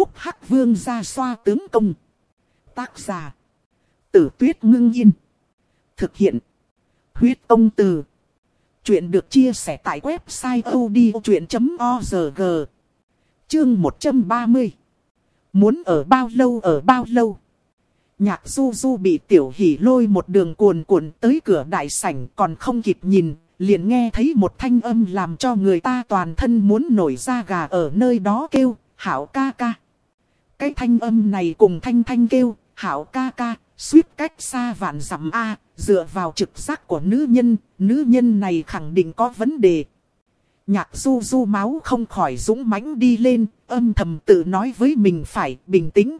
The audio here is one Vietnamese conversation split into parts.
phúc hắc vương ra xoa tướng công. Tác giả. Tử tuyết ngưng yên. Thực hiện. Huyết ông từ. Chuyện được chia sẻ tại website odchuyện.org. Chương 130. Muốn ở bao lâu ở bao lâu. Nhạc du du bị tiểu hỉ lôi một đường cuồn cuộn tới cửa đại sảnh còn không kịp nhìn, liền nghe thấy một thanh âm làm cho người ta toàn thân muốn nổi da gà ở nơi đó kêu, hảo ca ca. Cái thanh âm này cùng thanh thanh kêu, hảo ca ca, suýt cách xa vạn dặm A, dựa vào trực giác của nữ nhân, nữ nhân này khẳng định có vấn đề. Nhạc du du máu không khỏi dũng mãnh đi lên, âm thầm tự nói với mình phải bình tĩnh.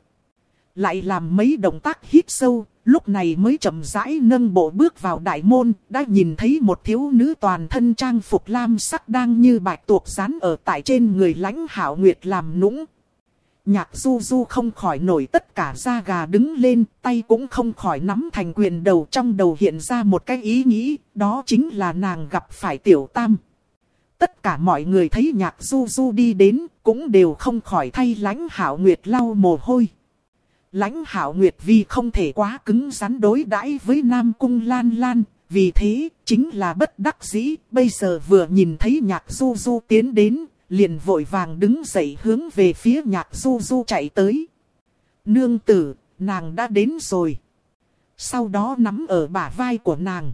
Lại làm mấy động tác hít sâu, lúc này mới chậm rãi nâng bộ bước vào đại môn, đã nhìn thấy một thiếu nữ toàn thân trang phục lam sắc đang như bạch tuộc rán ở tại trên người lãnh hảo nguyệt làm nũng. Nhạc du du không khỏi nổi tất cả da gà đứng lên, tay cũng không khỏi nắm thành quyền đầu trong đầu hiện ra một cái ý nghĩ, đó chính là nàng gặp phải tiểu tam. Tất cả mọi người thấy nhạc du du đi đến, cũng đều không khỏi thay lãnh hảo nguyệt lau mồ hôi. Lãnh hảo nguyệt vì không thể quá cứng rắn đối đãi với Nam Cung Lan Lan, vì thế chính là bất đắc dĩ, bây giờ vừa nhìn thấy nhạc du du tiến đến, liền vội vàng đứng dậy hướng về phía nhạc du du chạy tới. Nương tử, nàng đã đến rồi. Sau đó nắm ở bả vai của nàng.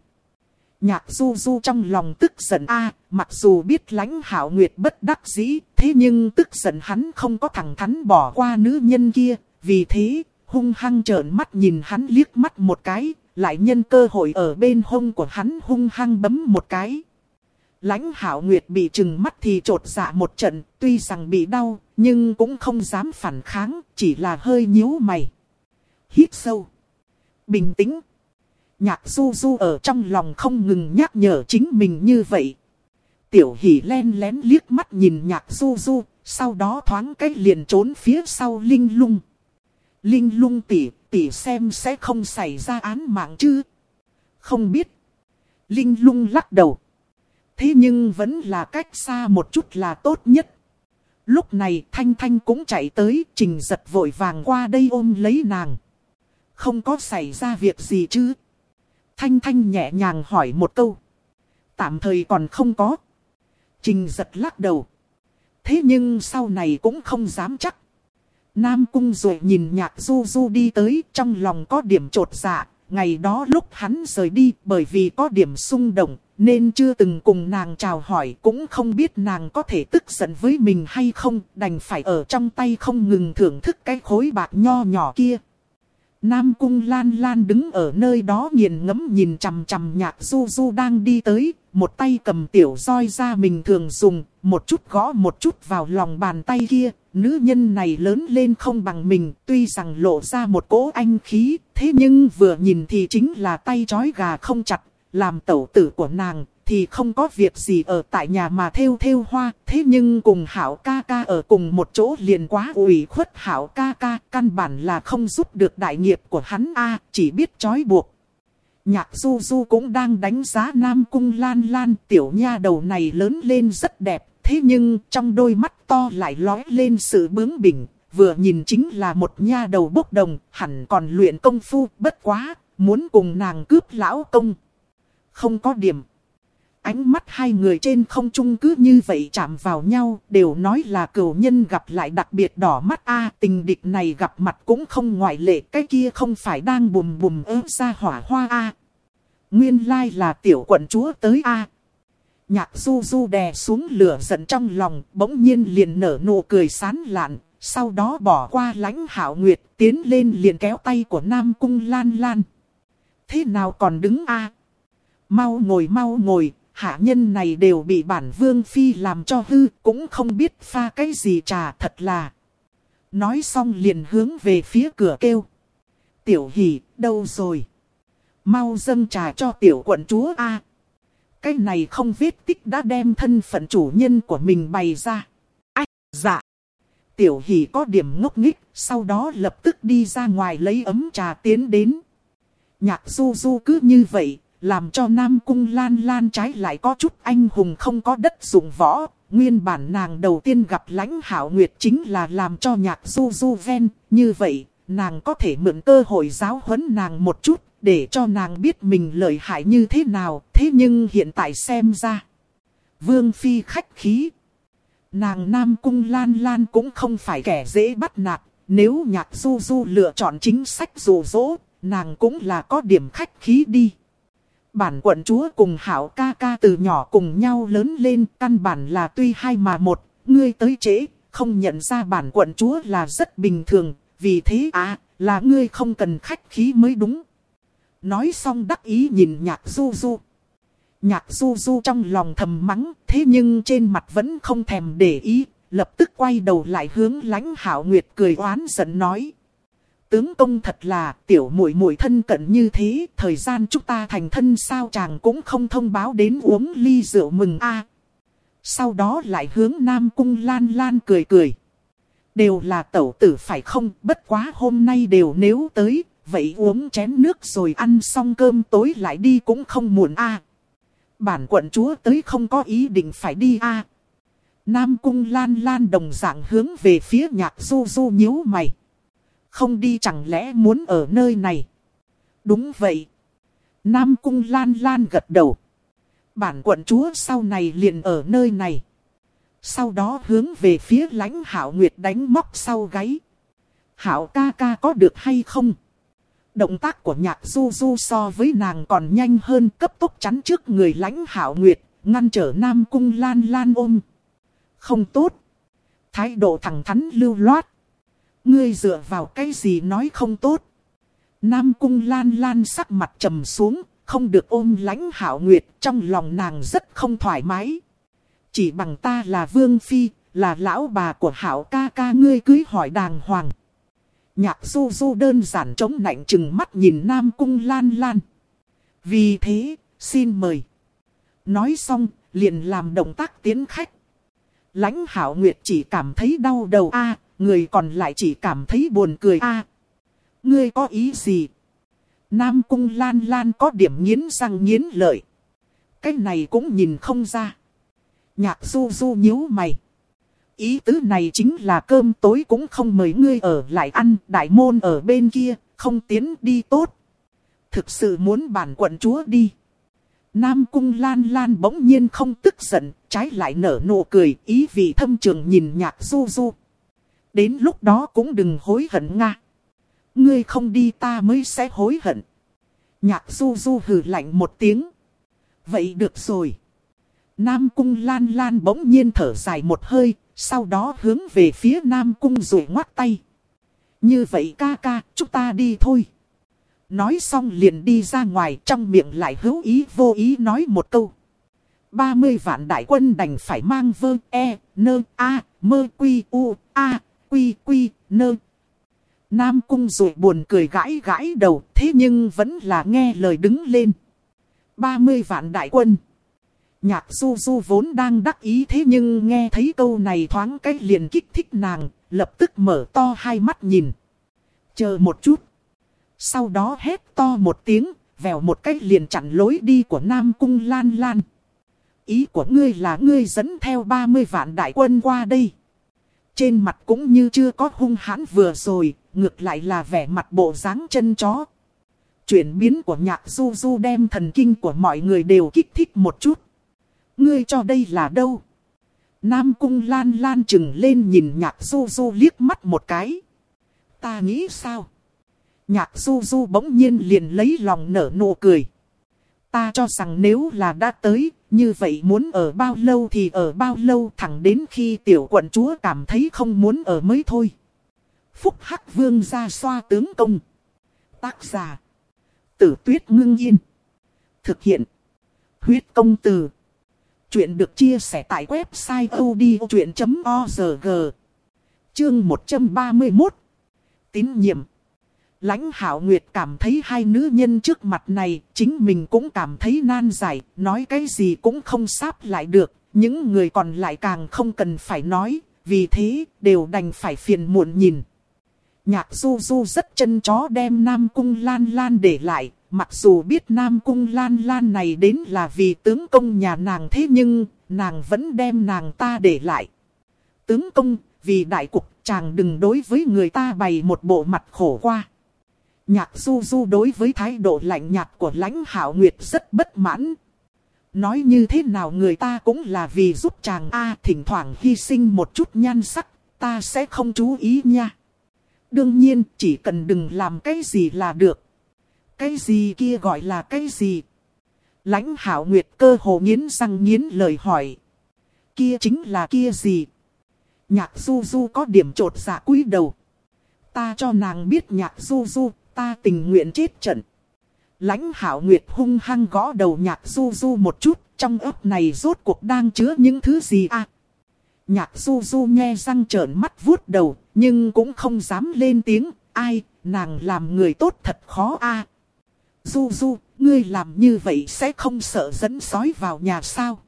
Nhạc du du trong lòng tức giận a mặc dù biết lãnh hảo nguyệt bất đắc dĩ, thế nhưng tức giận hắn không có thẳng thắn bỏ qua nữ nhân kia, vì thế, hung hăng trợn mắt nhìn hắn liếc mắt một cái, lại nhân cơ hội ở bên hông của hắn hung hăng bấm một cái. Lãnh hảo nguyệt bị trừng mắt thì trột dạ một trận, tuy rằng bị đau, nhưng cũng không dám phản kháng, chỉ là hơi nhíu mày. Hít sâu. Bình tĩnh. Nhạc du du ở trong lòng không ngừng nhắc nhở chính mình như vậy. Tiểu hỷ len lén liếc mắt nhìn nhạc du du, sau đó thoáng cách liền trốn phía sau linh lung. Linh lung tỉ, tỉ xem sẽ không xảy ra án mạng chứ. Không biết. Linh lung lắc đầu. Thế nhưng vẫn là cách xa một chút là tốt nhất. Lúc này Thanh Thanh cũng chạy tới, trình giật vội vàng qua đây ôm lấy nàng. Không có xảy ra việc gì chứ? Thanh Thanh nhẹ nhàng hỏi một câu. Tạm thời còn không có. Trình giật lắc đầu. Thế nhưng sau này cũng không dám chắc. Nam Cung rồi nhìn nhạc du du đi tới trong lòng có điểm trột dạ. Ngày đó lúc hắn rời đi bởi vì có điểm xung động nên chưa từng cùng nàng chào hỏi cũng không biết nàng có thể tức giận với mình hay không đành phải ở trong tay không ngừng thưởng thức cái khối bạc nho nhỏ kia. Nam Cung Lan Lan đứng ở nơi đó nghiền ngẫm nhìn chằm chằm nhạc du du đang đi tới, một tay cầm tiểu roi ra mình thường dùng, một chút gõ một chút vào lòng bàn tay kia. Nữ nhân này lớn lên không bằng mình, tuy rằng lộ ra một cỗ anh khí, thế nhưng vừa nhìn thì chính là tay chói gà không chặt, làm tẩu tử của nàng, thì không có việc gì ở tại nhà mà theo theo hoa. Thế nhưng cùng hảo ca ca ở cùng một chỗ liền quá ủy khuất hảo ca ca, căn bản là không giúp được đại nghiệp của hắn a chỉ biết trói buộc. Nhạc du du cũng đang đánh giá Nam Cung Lan Lan tiểu nha đầu này lớn lên rất đẹp. Thế nhưng trong đôi mắt to lại lói lên sự bướng bỉnh. Vừa nhìn chính là một nha đầu bốc đồng, hẳn còn luyện công phu, bất quá, muốn cùng nàng cướp lão công không có điểm. Ánh mắt hai người trên không trung cứ như vậy chạm vào nhau, đều nói là cửu nhân gặp lại đặc biệt đỏ mắt a tình địch này gặp mặt cũng không ngoại lệ, cái kia không phải đang bùm bùm ớ ra hỏa hoa a Nguyên lai là tiểu quận chúa tới a Nhạc du du đè xuống lửa giận trong lòng, bỗng nhiên liền nở nụ cười sán lạn, sau đó bỏ qua lãnh hảo nguyệt, tiến lên liền kéo tay của Nam Cung Lan Lan. Thế nào còn đứng a Mau ngồi mau ngồi, hạ nhân này đều bị bản vương phi làm cho hư, cũng không biết pha cái gì trà thật là. Nói xong liền hướng về phía cửa kêu. Tiểu hỷ, đâu rồi? Mau dâng trà cho tiểu quận chúa A. Cái này không vết tích đã đem thân phận chủ nhân của mình bày ra. Ách, dạ. Tiểu hỷ có điểm ngốc nghích, sau đó lập tức đi ra ngoài lấy ấm trà tiến đến. Nhạc du du cứ như vậy, làm cho Nam Cung Lan Lan trái lại có chút anh hùng không có đất dụng võ, nguyên bản nàng đầu tiên gặp lãnh hảo nguyệt chính là làm cho nhạc du du ven, như vậy, nàng có thể mượn cơ hội giáo huấn nàng một chút, để cho nàng biết mình lợi hại như thế nào, thế nhưng hiện tại xem ra. Vương Phi khách khí. Nàng Nam Cung Lan Lan cũng không phải kẻ dễ bắt nạt, nếu nhạc du du lựa chọn chính sách dù dỗ, nàng cũng là có điểm khách khí đi. Bản quận chúa cùng hảo ca ca từ nhỏ cùng nhau lớn lên, căn bản là tuy hai mà một, ngươi tới trễ, không nhận ra bản quận chúa là rất bình thường, vì thế à, là ngươi không cần khách khí mới đúng. Nói xong đắc ý nhìn nhạc du du. Nhạc du du trong lòng thầm mắng, thế nhưng trên mặt vẫn không thèm để ý, lập tức quay đầu lại hướng lãnh hảo nguyệt cười oán giận nói. Tướng công thật là tiểu muội muội thân cận như thế, thời gian chúng ta thành thân sao chàng cũng không thông báo đến uống ly rượu mừng a. Sau đó lại hướng Nam Cung Lan Lan cười cười. Đều là tẩu tử phải không, bất quá hôm nay đều nếu tới, vậy uống chén nước rồi ăn xong cơm tối lại đi cũng không muộn a. Bản quận chúa tới không có ý định phải đi a. Nam Cung Lan Lan đồng dạng hướng về phía nhạc du du nhíu mày không đi chẳng lẽ muốn ở nơi này. Đúng vậy. Nam Cung Lan Lan gật đầu. Bản quận chúa sau này liền ở nơi này. Sau đó hướng về phía lãnh Hảo Nguyệt đánh móc sau gáy. Hảo ca ca có được hay không? Động tác của nhạc du du so với nàng còn nhanh hơn cấp tốc chắn trước người lãnh Hảo Nguyệt, ngăn trở Nam Cung Lan Lan ôm. Không tốt. Thái độ thẳng thắn lưu loát. Ngươi dựa vào cái gì nói không tốt. Nam cung lan lan sắc mặt trầm xuống, không được ôm lãnh hảo nguyệt, trong lòng nàng rất không thoải mái. Chỉ bằng ta là vương phi, là lão bà của hảo ca ca ngươi cưới hỏi đàng hoàng. Nhạc du du đơn giản chống nạnh chừng mắt nhìn Nam cung lan lan. Vì thế, xin mời. Nói xong, liền làm động tác tiến khách. Lãnh hảo nguyệt chỉ cảm thấy đau đầu a người còn lại chỉ cảm thấy buồn cười a. ngươi có ý gì? Nam cung lan lan có điểm nghiến răng nghiến lợi. Cái này cũng nhìn không ra. Nhạc du du nhíu mày. Ý tứ này chính là cơm tối cũng không mời ngươi ở lại ăn, đại môn ở bên kia, không tiến đi tốt. Thực sự muốn bản quận chúa đi. Nam cung lan lan bỗng nhiên không tức giận, trái lại nở nụ cười, ý vị thâm trường nhìn nhạc du du. Đến lúc đó cũng đừng hối hận nga. Ngươi không đi ta mới sẽ hối hận. Nhạc du du hừ lạnh một tiếng. Vậy được rồi. Nam cung lan lan bỗng nhiên thở dài một hơi. Sau đó hướng về phía Nam cung rồi ngoắt tay. Như vậy ca ca, chúng ta đi thôi. Nói xong liền đi ra ngoài trong miệng lại hữu ý vô ý nói một câu. 30 vạn đại quân đành phải mang vơ e, nơ, a, mơ quy u, a, quy quy, nơ. Nam cung rồi buồn cười gãi gãi đầu, thế nhưng vẫn là nghe lời đứng lên. 30 vạn đại quân. Nhạc du du vốn đang đắc ý thế nhưng nghe thấy câu này thoáng cái liền kích thích nàng, lập tức mở to hai mắt nhìn. Chờ một chút. Sau đó hét to một tiếng, vèo một cái liền chặn lối đi của Nam Cung Lan Lan. Ý của ngươi là ngươi dẫn theo 30 vạn đại quân qua đây. Trên mặt cũng như chưa có hung hãn vừa rồi, ngược lại là vẻ mặt bộ dáng chân chó. Chuyển biến của nhạc du du đem thần kinh của mọi người đều kích thích một chút. Ngươi cho đây là đâu? Nam cung lan lan chừng lên nhìn nhạc du du liếc mắt một cái. Ta nghĩ sao? Nhạc du du bỗng nhiên liền lấy lòng nở nụ cười. Ta cho rằng nếu là đã tới, như vậy muốn ở bao lâu thì ở bao lâu thẳng đến khi tiểu quận chúa cảm thấy không muốn ở mới thôi. Phúc Hắc Vương ra xoa tướng công. Tác giả. Tử tuyết ngưng yên. Thực hiện. Huyết công từ. Chuyện được chia sẻ tại website odchuyện.org. Chương 131. Tín nhiệm. Lãnh Hảo Nguyệt cảm thấy hai nữ nhân trước mặt này, chính mình cũng cảm thấy nan giải, nói cái gì cũng không sáp lại được, những người còn lại càng không cần phải nói, vì thế đều đành phải phiền muộn nhìn. Nhạc du du rất chân chó đem Nam Cung Lan Lan để lại, mặc dù biết Nam Cung Lan Lan này đến là vì tướng công nhà nàng thế nhưng, nàng vẫn đem nàng ta để lại. Tướng công, vì đại cục chàng đừng đối với người ta bày một bộ mặt khổ qua. Nhạc du du đối với thái độ lạnh nhạt của lãnh hảo nguyệt rất bất mãn. Nói như thế nào người ta cũng là vì giúp chàng A thỉnh thoảng hy sinh một chút nhan sắc, ta sẽ không chú ý nha. Đương nhiên chỉ cần đừng làm cái gì là được. Cái gì kia gọi là cái gì? Lãnh hảo nguyệt cơ hồ nghiến răng nghiến lời hỏi. Kia chính là kia gì? Nhạc du du có điểm trột dạ cúi đầu. Ta cho nàng biết nhạc du du, ta tình nguyện chết trận. Lãnh hảo nguyệt hung hăng gõ đầu nhạc du du một chút, trong ấp này rốt cuộc đang chứa những thứ gì à? Nhạc du du nghe răng trợn mắt vuốt đầu, nhưng cũng không dám lên tiếng, ai, nàng làm người tốt thật khó a à? Du du, ngươi làm như vậy sẽ không sợ dẫn sói vào nhà sao?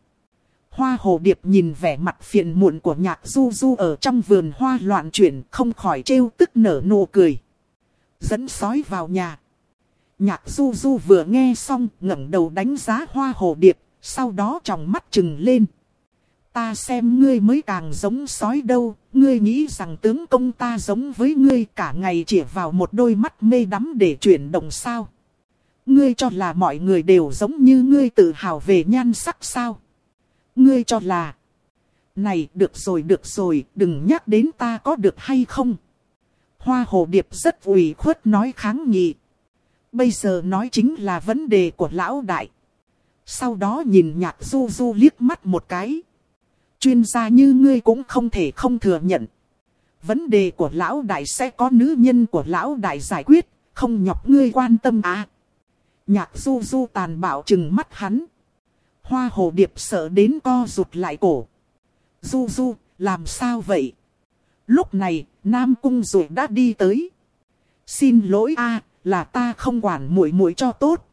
Hoa hồ điệp nhìn vẻ mặt phiền muộn của nhạc du du ở trong vườn hoa loạn chuyển không khỏi trêu tức nở nụ cười. Dẫn sói vào nhà. Nhạc du du vừa nghe xong ngẩng đầu đánh giá hoa hồ điệp, sau đó tròng mắt trừng lên. Ta xem ngươi mới càng giống sói đâu, ngươi nghĩ rằng tướng công ta giống với ngươi cả ngày chỉ vào một đôi mắt mê đắm để chuyển động sao. Ngươi cho là mọi người đều giống như ngươi tự hào về nhan sắc sao. Ngươi cho là... Này được rồi được rồi, đừng nhắc đến ta có được hay không. Hoa hồ điệp rất ủy khuất nói kháng nghị. Bây giờ nói chính là vấn đề của lão đại. Sau đó nhìn nhạc du du liếc mắt một cái. Chuyên gia như ngươi cũng không thể không thừa nhận. Vấn đề của lão đại sẽ có nữ nhân của lão đại giải quyết, không nhọc ngươi quan tâm à. Nhạc du du tàn bạo chừng mắt hắn. Hoa hồ điệp sợ đến co rụt lại cổ. Du du, làm sao vậy? Lúc này, Nam Cung Dụ đã đi tới. Xin lỗi a là ta không quản muội muội cho tốt.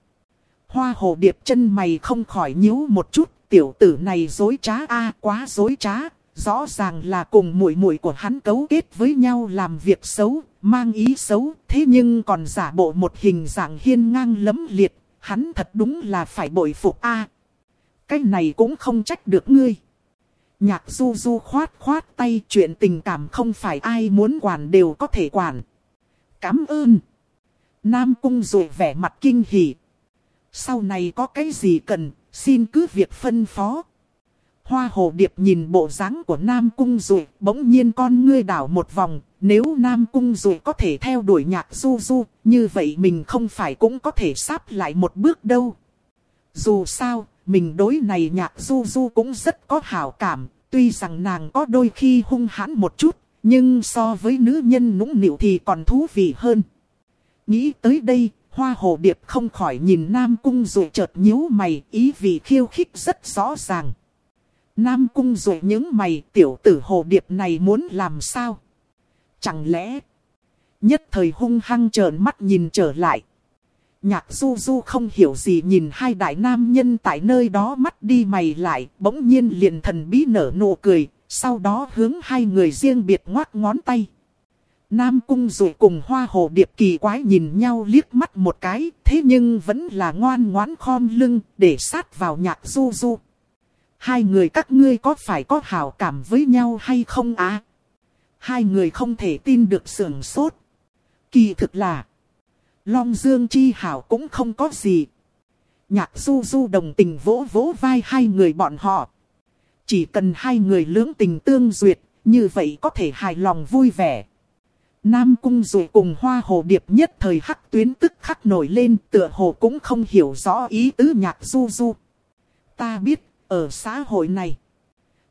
Hoa hồ điệp chân mày không khỏi nhíu một chút, tiểu tử này dối trá a quá dối trá, rõ ràng là cùng muội muội của hắn cấu kết với nhau làm việc xấu, mang ý xấu, thế nhưng còn giả bộ một hình dạng hiên ngang lấm liệt, hắn thật đúng là phải bội phục a. cái này cũng không trách được ngươi. Nhạc du du khoát khoát tay chuyện tình cảm không phải ai muốn quản đều có thể quản. Cảm ơn. Nam cung rồi vẻ mặt kinh hỉ. Sau này có cái gì cần, xin cứ việc phân phó. Hoa hồ điệp nhìn bộ dáng của Nam cung rồi, bỗng nhiên con ngươi đảo một vòng. Nếu Nam cung rồi có thể theo đuổi nhạc du du, như vậy mình không phải cũng có thể sắp lại một bước đâu. Dù sao, mình đối này nhạc du du cũng rất có hảo cảm, tuy rằng nàng có đôi khi hung hãn một chút, nhưng so với nữ nhân nũng nịu thì còn thú vị hơn. Nghĩ tới đây, hoa hồ điệp không khỏi nhìn Nam Cung rồi chợt nhíu mày, ý vì khiêu khích rất rõ ràng. Nam Cung rồi những mày tiểu tử hồ điệp này muốn làm sao? Chẳng lẽ... Nhất thời hung hăng trợn mắt nhìn trở lại. Nhạc du du không hiểu gì nhìn hai đại nam nhân tại nơi đó mắt đi mày lại, bỗng nhiên liền thần bí nở nụ cười, sau đó hướng hai người riêng biệt ngoát ngón tay. Nam cung rồi cùng hoa hồ điệp kỳ quái nhìn nhau liếc mắt một cái, thế nhưng vẫn là ngoan ngoãn khom lưng để sát vào nhạc du du. Hai người các ngươi có phải có hảo cảm với nhau hay không á? Hai người không thể tin được sưởng sốt. Kỳ thực là... Long Dương Chi Hảo cũng không có gì. Nhạc du du đồng tình vỗ vỗ vai hai người bọn họ. Chỉ cần hai người lưỡng tình tương duyệt, như vậy có thể hài lòng vui vẻ. Nam Cung rồi cùng hoa hồ điệp nhất thời hắc tuyến tức khắc nổi lên tựa hồ cũng không hiểu rõ ý tứ nhạc du du. Ta biết, ở xã hội này,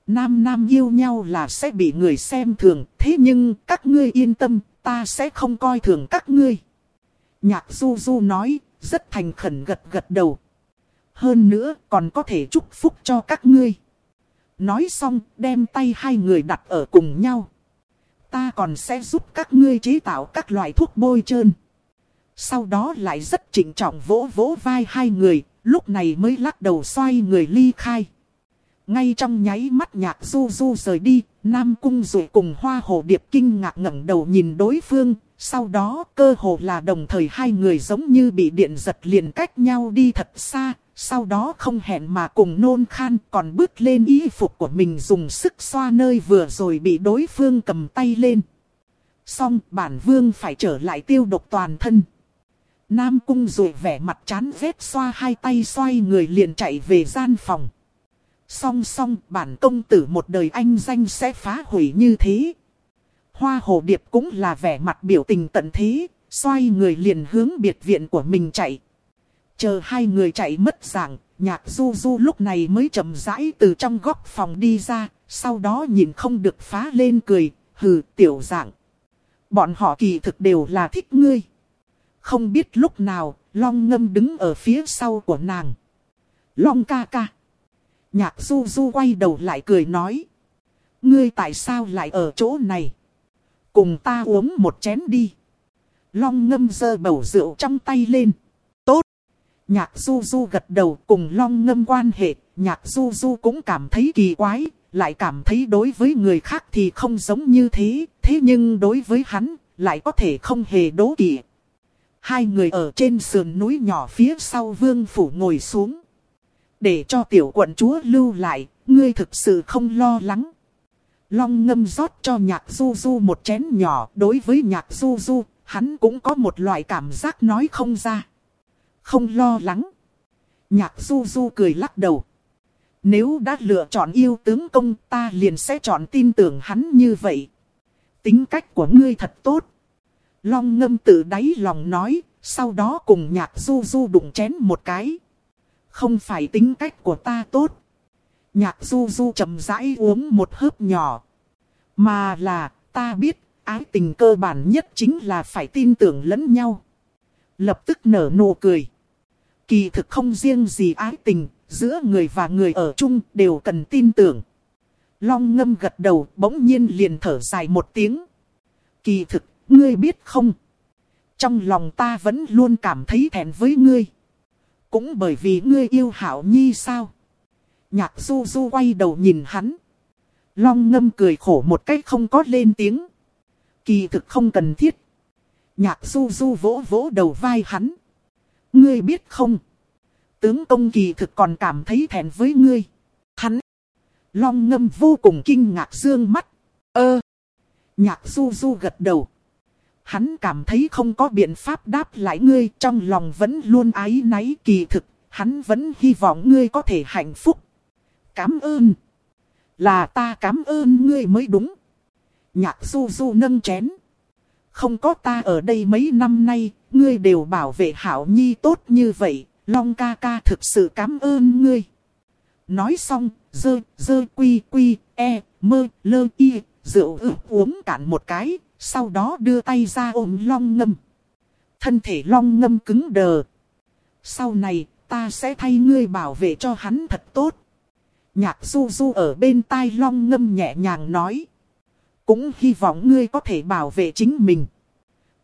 nam nam yêu nhau là sẽ bị người xem thường, thế nhưng các ngươi yên tâm, ta sẽ không coi thường các ngươi. Nhạc du du nói, rất thành khẩn gật gật đầu. Hơn nữa còn có thể chúc phúc cho các ngươi. Nói xong đem tay hai người đặt ở cùng nhau. Ta còn sẽ giúp các ngươi chế tạo các loại thuốc bôi trơn. Sau đó lại rất chỉnh trọng vỗ vỗ vai hai người, lúc này mới lắc đầu xoay người ly khai. Ngay trong nháy mắt nhạc du du rời đi, Nam Cung Dụ cùng hoa hồ điệp kinh ngạc ngẩng đầu nhìn đối phương, sau đó cơ hồ là đồng thời hai người giống như bị điện giật liền cách nhau đi thật xa, sau đó không hẹn mà cùng nôn khan còn bước lên y phục của mình dùng sức xoa nơi vừa rồi bị đối phương cầm tay lên. Xong bản vương phải trở lại tiêu độc toàn thân. Nam cung rồi vẻ mặt chán ghét xoa hai tay xoay người liền chạy về gian phòng. Song song bản công tử một đời anh danh sẽ phá hủy như thế. Hoa hồ điệp cũng là vẻ mặt biểu tình tận thế, xoay người liền hướng biệt viện của mình chạy. Chờ hai người chạy mất dạng, nhạc du du lúc này mới chậm rãi từ trong góc phòng đi ra, sau đó nhìn không được phá lên cười, hừ tiểu dạng. Bọn họ kỳ thực đều là thích ngươi. Không biết lúc nào, long ngâm đứng ở phía sau của nàng. Long ca ca. Nhạc du du quay đầu lại cười nói. Ngươi tại sao lại ở chỗ này? Cùng ta uống một chén đi. Long ngâm giơ bầu rượu trong tay lên. Tốt. Nhạc du du gật đầu cùng long ngâm quan hệ. Nhạc du du cũng cảm thấy kỳ quái. Lại cảm thấy đối với người khác thì không giống như thế. Thế nhưng đối với hắn lại có thể không hề đố kỵ. Hai người ở trên sườn núi nhỏ phía sau vương phủ ngồi xuống. Để cho tiểu quận chúa lưu lại, ngươi thực sự không lo lắng. Long ngâm rót cho nhạc du du một chén nhỏ. Đối với nhạc du du, hắn cũng có một loại cảm giác nói không ra. Không lo lắng. Nhạc du du cười lắc đầu. Nếu đã lựa chọn yêu tướng công ta liền sẽ chọn tin tưởng hắn như vậy. Tính cách của ngươi thật tốt. Long ngâm tự đáy lòng nói, sau đó cùng nhạc du du đụng chén một cái. Không phải tính cách của ta tốt. Nhạc du du chậm rãi uống một hớp nhỏ. Mà là, ta biết, ái tình cơ bản nhất chính là phải tin tưởng lẫn nhau. Lập tức nở nụ cười. Kỳ thực không riêng gì ái tình, giữa người và người ở chung đều cần tin tưởng. Long ngâm gật đầu bỗng nhiên liền thở dài một tiếng. Kỳ thực, ngươi biết không? Trong lòng ta vẫn luôn cảm thấy thẹn với ngươi. Cũng bởi vì ngươi yêu hảo nhi sao? Nhạc du du quay đầu nhìn hắn. Long ngâm cười khổ một cách không có lên tiếng. Kỳ thực không cần thiết. Nhạc du du vỗ vỗ đầu vai hắn. Ngươi biết không? Tướng công kỳ thực còn cảm thấy thẹn với ngươi. Hắn. Long ngâm vô cùng kinh ngạc dương mắt. Ơ. Nhạc du du gật đầu. Hắn cảm thấy không có biện pháp đáp lại ngươi trong lòng vẫn luôn ái náy kỳ thực. Hắn vẫn hy vọng ngươi có thể hạnh phúc. Cám ơn. Là ta cám ơn ngươi mới đúng. Nhạc du du nâng chén. Không có ta ở đây mấy năm nay, ngươi đều bảo vệ hảo nhi tốt như vậy, Long ca ca thực sự cảm ơn ngươi. Nói xong, dơ, dơ quy quy, e, mơ, lơ y, rượu ư uống cạn một cái, sau đó đưa tay ra ôm long ngâm. Thân thể long ngâm cứng đờ. Sau này, ta sẽ thay ngươi bảo vệ cho hắn thật tốt. Nhạc du du ở bên tai long ngâm nhẹ nhàng nói. Cũng hy vọng ngươi có thể bảo vệ chính mình.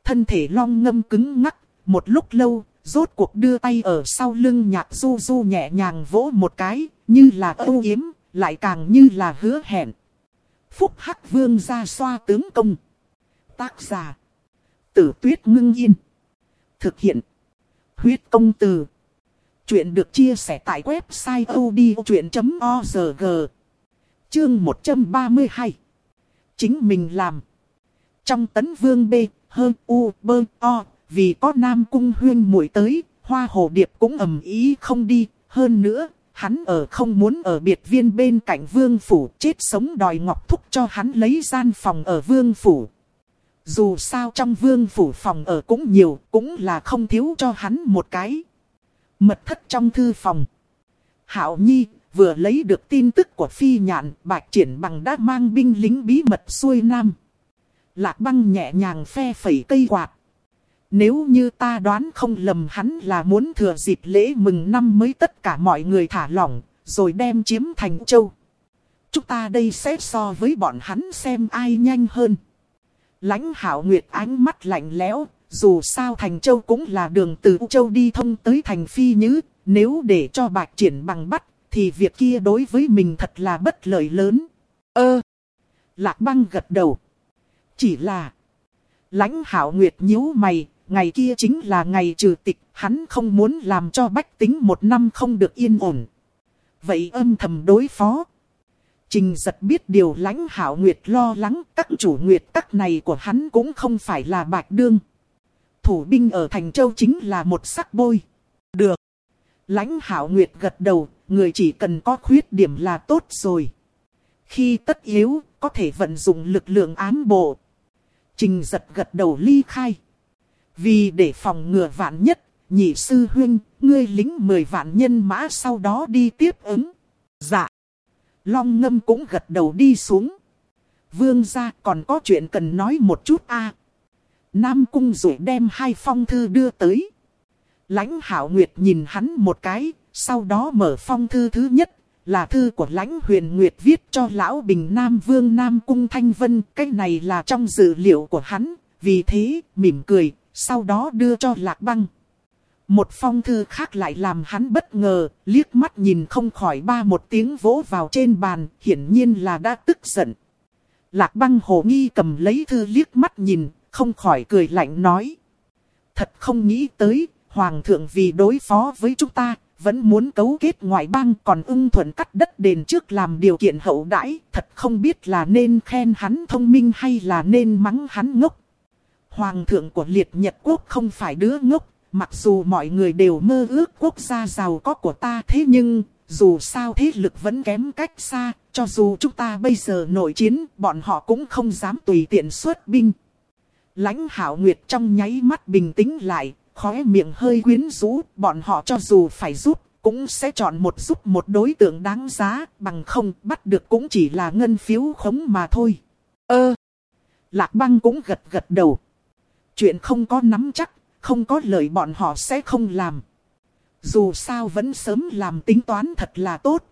Thân thể long ngâm cứng ngắc, một lúc lâu, rốt cuộc đưa tay ở sau lưng nhạc du du nhẹ nhàng vỗ một cái, như là âu yếm, lại càng như là hứa hẹn. Phúc Hắc Vương ra xoa tướng công. Tác giả. Tử tuyết ngưng yên. Thực hiện. Huyết công từ. Chuyện được chia sẻ tại website odchuyện.org. Chương 132. Chính mình làm. Trong tấn vương B, hơn U, bơ, O, vì có Nam Cung huyên muội tới, hoa hồ điệp cũng ầm ý không đi. Hơn nữa, hắn ở không muốn ở biệt viên bên cạnh vương phủ chết sống đòi ngọc thúc cho hắn lấy gian phòng ở vương phủ. Dù sao trong vương phủ phòng ở cũng nhiều, cũng là không thiếu cho hắn một cái. Mật thất trong thư phòng. Hảo Nhi vừa lấy được tin tức của phi nhạn, bạch triển bằng đã mang binh lính bí mật xuôi nam. Lạc băng nhẹ nhàng phe phẩy cây quạt. Nếu như ta đoán không lầm hắn là muốn thừa dịp lễ mừng năm mới tất cả mọi người thả lỏng, rồi đem chiếm thành châu. Chúng ta đây sẽ so với bọn hắn xem ai nhanh hơn lãnh hảo nguyệt ánh mắt lạnh lẽo, dù sao thành châu cũng là đường từ U châu đi thông tới thành phi nhứ, nếu để cho bạch triển bằng bắt, thì việc kia đối với mình thật là bất lợi lớn. Ơ! Lạc băng gật đầu. Chỉ là... Lãnh hảo nguyệt nhíu mày, ngày kia chính là ngày trừ tịch, hắn không muốn làm cho bách tính một năm không được yên ổn. Vậy âm thầm đối phó. Trình giật biết điều lãnh hảo nguyệt lo lắng các chủ nguyệt các này của hắn cũng không phải là bạch đương. Thủ binh ở Thành Châu chính là một sắc bôi. Được. Lãnh hảo nguyệt gật đầu, người chỉ cần có khuyết điểm là tốt rồi. Khi tất yếu, có thể vận dụng lực lượng ám bộ. Trình giật gật đầu ly khai. Vì để phòng ngừa vạn nhất, nhị sư huynh, ngươi lính 10 vạn nhân mã sau đó đi tiếp ứng. Dạ. Long ngâm cũng gật đầu đi xuống. Vương gia còn có chuyện cần nói một chút a Nam cung rủi đem hai phong thư đưa tới. Lãnh hảo nguyệt nhìn hắn một cái, sau đó mở phong thư thứ nhất, là thư của lãnh huyền nguyệt viết cho lão bình Nam vương Nam cung thanh vân. Cái này là trong dữ liệu của hắn, vì thế, mỉm cười, sau đó đưa cho lạc băng. Một phong thư khác lại làm hắn bất ngờ, liếc mắt nhìn không khỏi ba một tiếng vỗ vào trên bàn, hiển nhiên là đã tức giận. Lạc băng hồ nghi cầm lấy thư liếc mắt nhìn, không khỏi cười lạnh nói. Thật không nghĩ tới, Hoàng thượng vì đối phó với chúng ta, vẫn muốn cấu kết ngoại bang còn ưng thuận cắt đất đền trước làm điều kiện hậu đãi, thật không biết là nên khen hắn thông minh hay là nên mắng hắn ngốc. Hoàng thượng của liệt nhật quốc không phải đứa ngốc, mặc dù mọi người đều mơ ước quốc gia giàu có của ta thế nhưng, dù sao thế lực vẫn kém cách xa, cho dù chúng ta bây giờ nội chiến, bọn họ cũng không dám tùy tiện xuất binh. Lãnh hảo nguyệt trong nháy mắt bình tĩnh lại, khóe miệng hơi quyến rũ, bọn họ cho dù phải giúp, cũng sẽ chọn một giúp một đối tượng đáng giá, bằng không bắt được cũng chỉ là ngân phiếu khống mà thôi. Ơ! Lạc băng cũng gật gật đầu. Chuyện không có nắm chắc, không có lời bọn họ sẽ không làm. Dù sao vẫn sớm làm tính toán thật là tốt.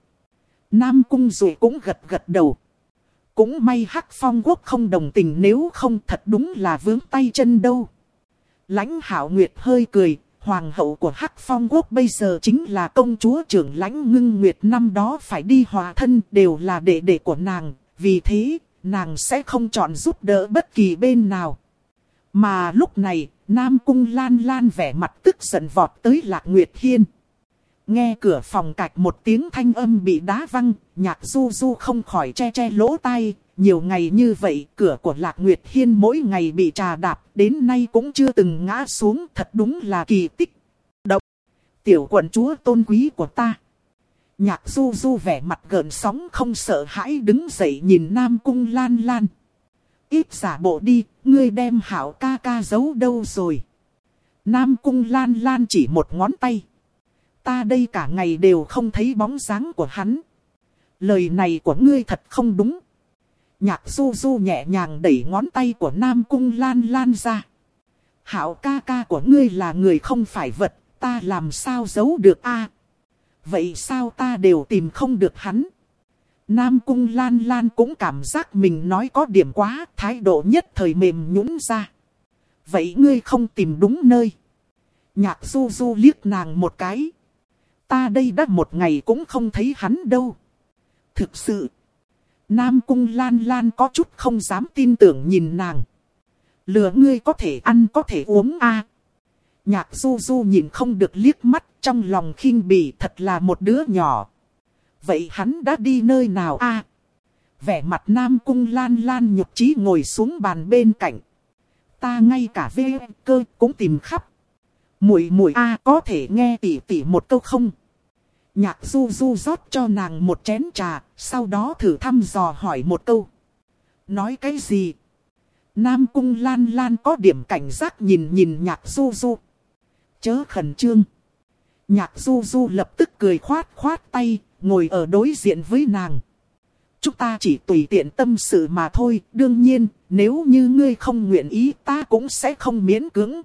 Nam cung rồi cũng gật gật đầu. Cũng may hắc phong quốc không đồng tình nếu không thật đúng là vướng tay chân đâu. Lãnh hảo nguyệt hơi cười, hoàng hậu của hắc phong quốc bây giờ chính là công chúa trưởng lãnh ngưng nguyệt năm đó phải đi hòa thân đều là đệ đệ của nàng. Vì thế, nàng sẽ không chọn giúp đỡ bất kỳ bên nào. Mà lúc này, Nam Cung Lan Lan vẻ mặt tức giận vọt tới Lạc Nguyệt Hiên. Nghe cửa phòng cạch một tiếng thanh âm bị đá văng, nhạc du du không khỏi che che lỗ tai. Nhiều ngày như vậy, cửa của Lạc Nguyệt Hiên mỗi ngày bị trà đạp, đến nay cũng chưa từng ngã xuống, thật đúng là kỳ tích. Động, tiểu quận chúa tôn quý của ta. Nhạc du du vẻ mặt gợn sóng không sợ hãi đứng dậy nhìn Nam Cung Lan Lan. Ít giả bộ đi, ngươi đem hảo ca ca giấu đâu rồi. Nam cung lan lan chỉ một ngón tay. Ta đây cả ngày đều không thấy bóng dáng của hắn. Lời này của ngươi thật không đúng. Nhạc du du nhẹ nhàng đẩy ngón tay của Nam cung lan lan ra. Hảo ca ca của ngươi là người không phải vật, ta làm sao giấu được a? Vậy sao ta đều tìm không được hắn? Nam Cung Lan Lan cũng cảm giác mình nói có điểm quá, thái độ nhất thời mềm nhũn ra. Vậy ngươi không tìm đúng nơi. Nhạc du du liếc nàng một cái. Ta đây đã một ngày cũng không thấy hắn đâu. Thực sự. Nam Cung Lan Lan có chút không dám tin tưởng nhìn nàng. Lừa ngươi có thể ăn có thể uống a Nhạc du du nhìn không được liếc mắt trong lòng khinh bỉ thật là một đứa nhỏ. Vậy hắn đã đi nơi nào a? vẻ mặt Nam Cung Lan Lan nhục trí ngồi xuống bàn bên cạnh. Ta ngay cả vê cơ cũng tìm khắp. Mùi mùi a có thể nghe tỉ tỉ một câu không? Nhạc du du rót cho nàng một chén trà, sau đó thử thăm dò hỏi một câu. Nói cái gì? Nam Cung Lan Lan có điểm cảnh giác nhìn nhìn nhạc du du. Chớ khẩn trương. Nhạc du du lập tức cười khoát khoát tay, ngồi ở đối diện với nàng. Chúng ta chỉ tùy tiện tâm sự mà thôi, đương nhiên, nếu như ngươi không nguyện ý ta cũng sẽ không miễn cưỡng.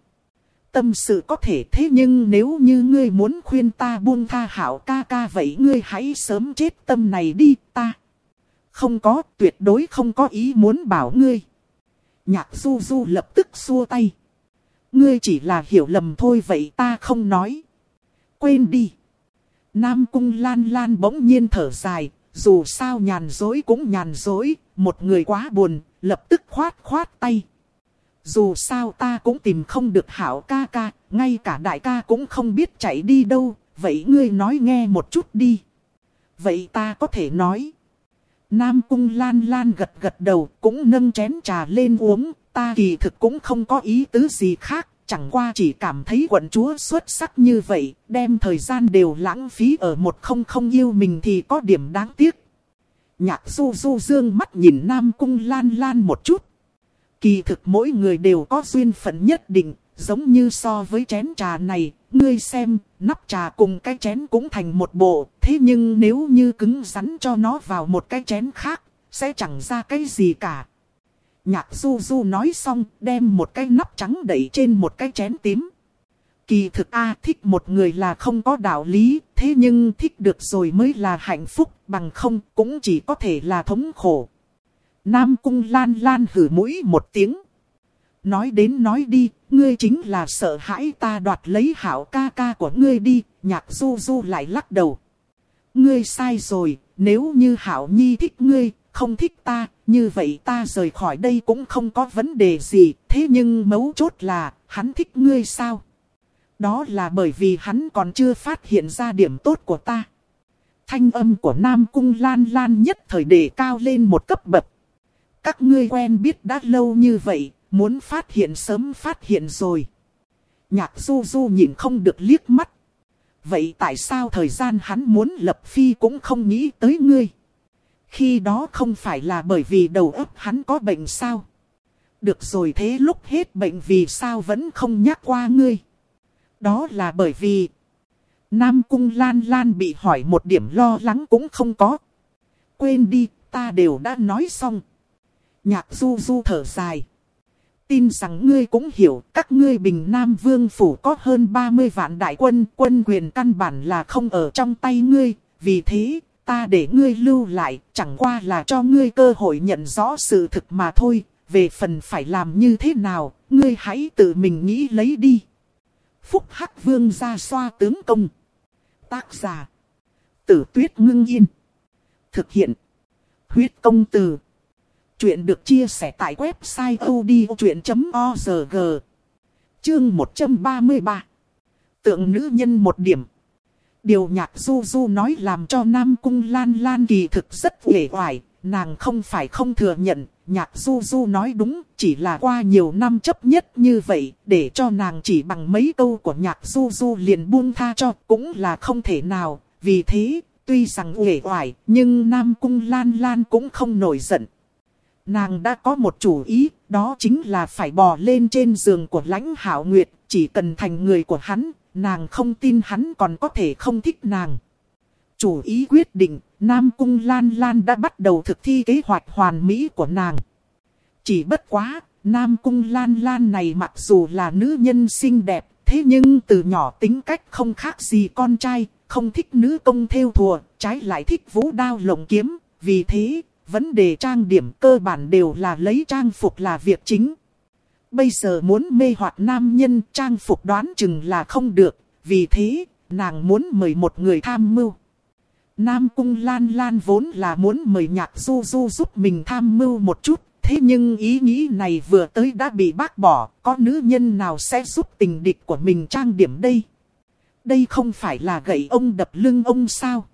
Tâm sự có thể thế nhưng nếu như ngươi muốn khuyên ta buông tha hảo ca ca vậy ngươi hãy sớm chết tâm này đi ta. Không có, tuyệt đối không có ý muốn bảo ngươi. Nhạc du du lập tức xua tay. Ngươi chỉ là hiểu lầm thôi vậy ta không nói. Quên đi. Nam cung lan lan bỗng nhiên thở dài, dù sao nhàn dối cũng nhàn dối, một người quá buồn, lập tức khoát khoát tay. Dù sao ta cũng tìm không được hảo ca ca, ngay cả đại ca cũng không biết chạy đi đâu, vậy ngươi nói nghe một chút đi. Vậy ta có thể nói. Nam cung lan lan gật gật đầu cũng nâng chén trà lên uống, ta kỳ thực cũng không có ý tứ gì khác, chẳng qua chỉ cảm thấy quận chúa xuất sắc như vậy, đem thời gian đều lãng phí ở một không không yêu mình thì có điểm đáng tiếc. Nhạc du du dương mắt nhìn Nam cung lan lan một chút. Kỳ thực mỗi người đều có duyên phận nhất định, giống như so với chén trà này, ngươi xem, nắp trà cùng cái chén cũng thành một bộ, thế nhưng nếu như cứng rắn cho nó vào một cái chén khác, sẽ chẳng ra cái gì cả. Nhạc du du nói xong, đem một cái nắp trắng đẩy trên một cái chén tím. Kỳ thực A thích một người là không có đạo lý, thế nhưng thích được rồi mới là hạnh phúc, bằng không cũng chỉ có thể là thống khổ. Nam cung lan lan hử mũi một tiếng. Nói đến nói đi, ngươi chính là sợ hãi ta đoạt lấy hảo ca ca của ngươi đi, nhạc du du lại lắc đầu. Ngươi sai rồi, nếu như hảo nhi thích ngươi, không thích ta, như vậy ta rời khỏi đây cũng không có vấn đề gì, thế nhưng mấu chốt là, hắn thích ngươi sao? Đó là bởi vì hắn còn chưa phát hiện ra điểm tốt của ta. Thanh âm của Nam Cung Lan Lan nhất thời đề cao lên một cấp bậc. Các ngươi quen biết đã lâu như vậy, muốn phát hiện sớm phát hiện rồi. Nhạc du du nhìn không được liếc mắt. Vậy tại sao thời gian hắn muốn lập phi cũng không nghĩ tới ngươi? Khi đó không phải là bởi vì đầu óc hắn có bệnh sao? Được rồi thế lúc hết bệnh vì sao vẫn không nhắc qua ngươi? Đó là bởi vì... Nam Cung Lan Lan bị hỏi một điểm lo lắng cũng không có. Quên đi, ta đều đã nói xong. Nhạc du du thở dài. Tin rằng ngươi cũng hiểu, các ngươi bình Nam Vương Phủ có hơn 30 vạn đại quân, quân quyền căn bản là không ở trong tay ngươi, vì thế, ta để ngươi lưu lại, chẳng qua là cho ngươi cơ hội nhận rõ sự thực mà thôi, về phần phải làm như thế nào, ngươi hãy tự mình nghĩ lấy đi. Phúc Hắc Vương ra xoa tướng công. Tác giả. Tử tuyết ngưng yên. Thực hiện. Huyết công từ. Chuyện được chia sẻ tại website odchuyện.org. Chương 133. Tượng nữ nhân một điểm. Điều nhạc du du nói làm cho Nam Cung Lan Lan kỳ thực rất uể oải, nàng không phải không thừa nhận, nhạc du du nói đúng, chỉ là qua nhiều năm chấp nhất như vậy, để cho nàng chỉ bằng mấy câu của nhạc du du liền buông tha cho, cũng là không thể nào, vì thế, tuy rằng uể oải, nhưng Nam Cung Lan Lan cũng không nổi giận. Nàng đã có một chủ ý, đó chính là phải bò lên trên giường của lãnh hảo nguyệt, chỉ cần thành người của hắn, nàng không tin hắn còn có thể không thích nàng. Chủ ý quyết định, Nam Cung Lan Lan đã bắt đầu thực thi kế hoạch hoàn mỹ của nàng. Chỉ bất quá, Nam Cung Lan Lan này mặc dù là nữ nhân xinh đẹp, thế nhưng từ nhỏ tính cách không khác gì con trai, không thích nữ công theo thùa, trái lại thích vũ đao lồng kiếm, vì thế, vấn đề trang điểm cơ bản đều là lấy trang phục là việc chính. Bây giờ muốn mê hoặc nam nhân trang phục đoán chừng là không được, vì thế, nàng muốn mời một người tham mưu. Nam Cung Lan Lan vốn là muốn mời nhạc du du giúp mình tham mưu một chút, thế nhưng ý nghĩ này vừa tới đã bị bác bỏ, có nữ nhân nào sẽ giúp tình địch của mình trang điểm đây? Đây không phải là gậy ông đập lưng ông sao?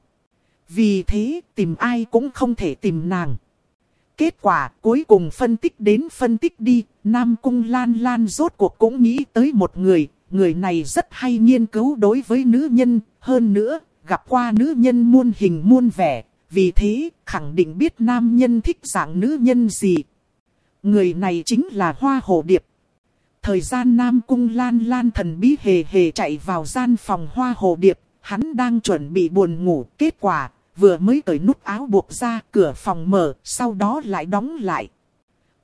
Vì thế tìm ai cũng không thể tìm nàng. Kết quả cuối cùng phân tích đến phân tích đi, Nam Cung Lan Lan rốt cuộc cũng nghĩ tới một người, người này rất hay nghiên cứu đối với nữ nhân, hơn nữa, gặp qua nữ nhân muôn hình muôn vẻ, vì thế khẳng định biết nam nhân thích dạng nữ nhân gì. Người này chính là Hoa Hồ Điệp. Thời gian Nam Cung Lan Lan thần bí hề hề chạy vào gian phòng Hoa Hồ Điệp, hắn đang chuẩn bị buồn ngủ, kết quả vừa mới cởi nút áo buộc ra, cửa phòng mở, sau đó lại đóng lại.